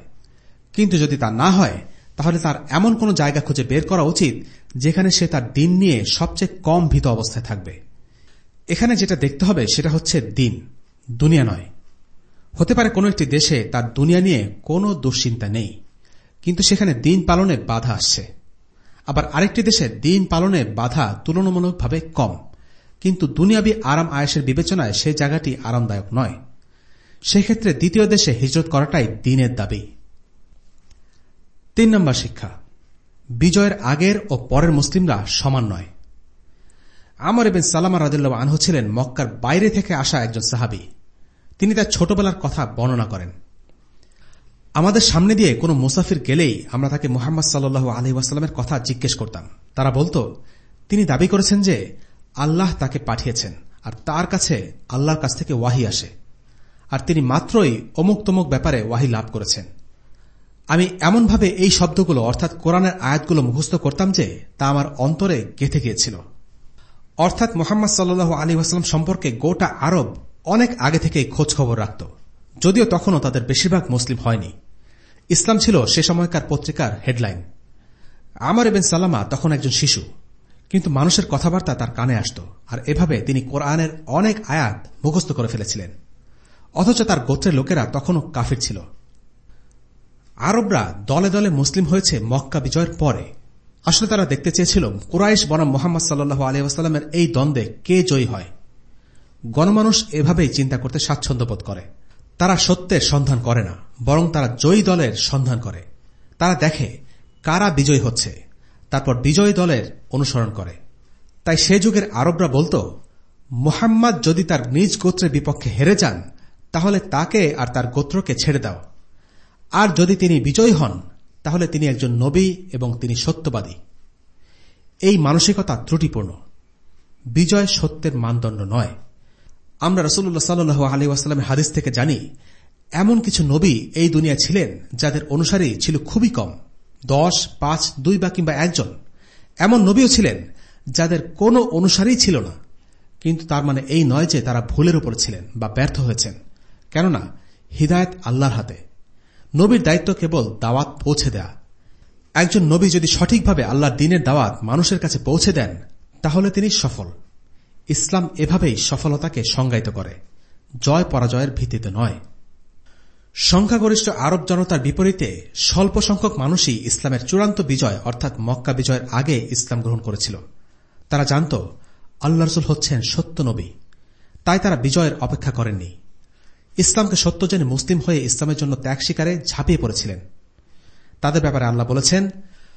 কিন্তু যদি তা না হয়, তাহলে তার এমন কোন জায়গা খুঁজে বের করা উচিত যেখানে সে তার দিন নিয়ে সবচেয়ে কম ভীত অবস্থায় থাকবে। এখানে যেটা দেখতে হবে সেটা হচ্ছে দিন, দুনিয়া নয়। হতে পারে কোনো একটি দেশে তার দুনিয়া নিয়ে কোনো দুশ্চিন্তা নেই, কিন্তু সেখানে দিন পালনে বাধা আসছে। আবার আরেকটি দেশে দিন পালনে বাধা তুলনামূলকভাবে কম। কিন্তু দুনিয়াবি আরাম আয়েসের বিবেচনায় সেই জায়গাটি আরামদায়ক নয়। সেক্ষেত্রে দ্বিতীয় দেশে হিজরত করাটাই দিনের দাবি। তিন নম্বর শিক্ষা। বিজয়ের আগের ও পরের মুসলিমরা সমান নয়। আমর এবেন সালামা রাদিল্লা আনহু ছিলেন মক্কার বাইরে থেকে আসা একজন সাহাবি। তিনি তার ছোটবেলার কথা বর্ণনা করেন। আমাদের সামনে দিয়ে কোনো মুসাফির গেলেই আমরা তাকে মোহাম্মদ সাল্লু আলহিবাস্লামের কথা জিজ্ঞেস করতাম। তারা বলতো, তিনি দাবি করেছেন যে আল্লাহ তাকে পাঠিয়েছেন আর তার কাছে আল্লাহর কাছ থেকে ওয়াহি আসে। আর তিনি মাত্রই অমুক তমুক ব্যাপারে ওয়াহি লাভ করেছেন। আমি এমনভাবে এই শব্দগুলো, অর্থাৎ কোরআনের আয়াতগুলো মুখস্থ করতাম যে তা আমার অন্তরে গেঁথে গিয়েছিল। অর্থাৎ মোহাম্মদ সাল্লু আলী আসলাম সম্পর্কে গোটা আরব অনেক আগে থেকেই খোঁজ খবর রাখত। যদিও তখনও তাদের বেশিরভাগ মুসলিম হয়নি। ইসলাম ছিল সে সময়কার পত্রিকার হেডলাইন। আমার এবেন সালামা তখন একজন শিশু, কিন্তু মানুষের কথাবার্তা তার কানে আসত, আর এভাবে তিনি কোরআনের অনেক আয়াত মুখস্থ করে ফেলেছিলেন। অথচ তার গোত্রের লোকেরা তখনও কাফির ছিল। আরবরা দলে দলে মুসলিম হয়েছে মক্কা বিজয়ের পরে। আসলে তারা দেখতে চেয়েছিল, কুরাইশ বনাম মোহাম্মদ সাল্লু আলিয়াস্লামের এই দ্বন্দ্বে কে জয়ী হয়। গণমানুষ এভাবেই চিন্তা করতে স্বাচ্ছন্দ্য বোধ করে। তারা সত্যের সন্ধান করে না, বরং তারা জয়ী দলের সন্ধান করে। তারা দেখে কারা বিজয়ী হচ্ছে, তারপর বিজয়ী দলের অনুসরণ করে। তাই সে যুগের আরবরা বলত, মোহাম্মদ যদি তার নিজ গোত্রের বিপক্ষে হেরে যান, তাহলে তাকে আর তার গোত্রকে ছেড়ে দাও। আর যদি তিনি বিজয়ী হন, তাহলে তিনি একজন নবী এবং তিনি সত্যবাদী। এই মানসিকতা ত্রুটিপূর্ণ। বিজয় সত্যের মানদণ্ড নয়। আমরা রসুল্লাহ সাল্লু আলী হাদিস থেকে জানি, এমন কিছু নবী এই দুনিয়া ছিলেন যাদের অনুসারী ছিল খুবই কম, দশ, পাঁচ, দুই বা কিংবা একজন। এমন নবীও ছিলেন যাদের কোনো অনুসারী ছিল না। কিন্তু তার মানে এই নয় যে তারা ভুলের উপর ছিলেন বা ব্যর্থ হয়েছেন। কেননা, হিদায়ত আল্লাহর হাতে। নবীর দায়িত্ব কেবল দাওয়াত পৌঁছে দেয়া। একজন নবী যদি সঠিকভাবে আল্লাহর দিনের দাওয়াত মানুষের কাছে পৌঁছে দেন, তাহলে তিনি সফল। ইসলাম এভাবেই সফলতাকে সংজ্ঞায়িত করে। জয় পরাজয়ের ভিত্তিতে নয়। সংখ্যাগরিষ্ঠ আরব জনতার বিপরীতে স্বল্প সংখ্যক মানুষই ইসলামের চূড়ান্ত বিজয়, অর্থাৎ মক্কা বিজয়ের আগে ইসলাম গ্রহণ করেছিল। তারা জানত, আল্লাহ রসুল হচ্ছেন সত্য নবী। তাই তারা বিজয়ের অপেক্ষা করেননি। ইসলামকে সত্য জেনে মুসলিম হয়ে ইসলামের জন্য ত্যাগ শিকারে ঝাঁপিয়ে পড়েছিলেন। তাদের ব্যাপারে আল্লাহ বলেছেন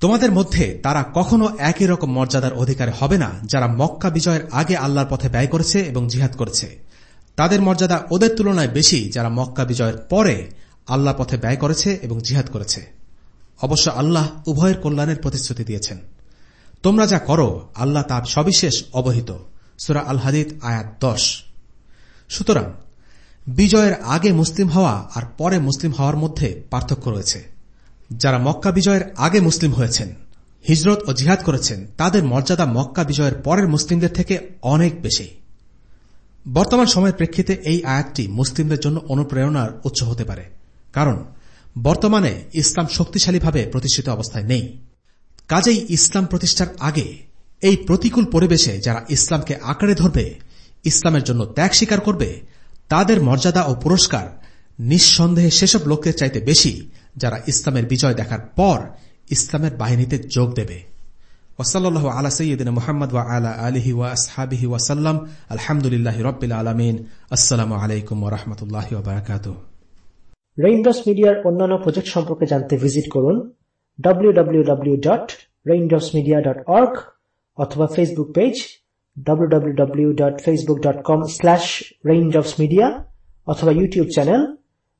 তোমাদের মধ্যে তারা কখনো একই রকম মর্যাদার অধিকারে হবে না যারা মক্কা বিজয়ের আগে আল্লাহর পথে ব্যয় করেছে এবং জিহাদ করেছে। তাদের মর্যাদা ওদের তুলনায় বেশি যারা মক্কা বিজয়ের পরে আল্লাহর পথে ব্যয় করেছে এবং জিহাদ করেছে। অবশ্য আল্লাহ উভয়ের কল্যাণের প্রতিশ্রুতি দিয়েছেন। তোমরা যা করো, আল্লাহ তার সবিশেষ অবহিত। সুরা আল হাদিদ আয়াত দশ। সুতরাং, বিজয়ের আগে মুসলিম হওয়া আর পরে মুসলিম হওয়ার মধ্যে পার্থক্য রয়েছে। যারা মক্কা বিজয়ের আগে মুসলিম হয়েছেন, হিজরত ও জিহাদ করেছেন, তাদের মর্যাদা মক্কা বিজয়ের পরের মুসলিমদের থেকে অনেক বেশি। বর্তমান সময়ের প্রেক্ষিতে এই আয়াতটি মুসলিমদের জন্য অনুপ্রেরণার উৎস হতে পারে, কারণ বর্তমানে ইসলাম শক্তিশালীভাবে প্রতিষ্ঠিত অবস্থায় নেই। কাজেই ইসলাম প্রতিষ্ঠার আগে এই প্রতিকূল পরিবেশে যারা ইসলামকে আঁকড়ে ধরবে, ইসলামের জন্য ত্যাগ স্বীকার করবে, তাদের মর্যাদা ও পুরস্কার নিঃসন্দেহে সেসব লোকের চাইতে বেশি যারা ইসলামের বিজয় দেখার পর ইসলামের বাহিনীতে যোগ দেবে। ওসাল্লাহ আলা সৈয়দিন মোহাম্মদ ওয়া আলা আলহি ওয়া আসহাবিহি ওয়াসাল্লাম আলহামদুলিল্লাহ রবিল আলমিন। আসসালামু আলাইকুম ওরহমতুল্লাহ বারকাত রেইনড্রপস মিডিয়ার অন্যান্য প্রজেক্ট সম্পর্কে জানতে ভিজিট করুন www.raindropsmedia.org অথবা ফেসবুক পেজ www.facebook.com/raindropsmedia অথবা ইউটিউব চ্যানেল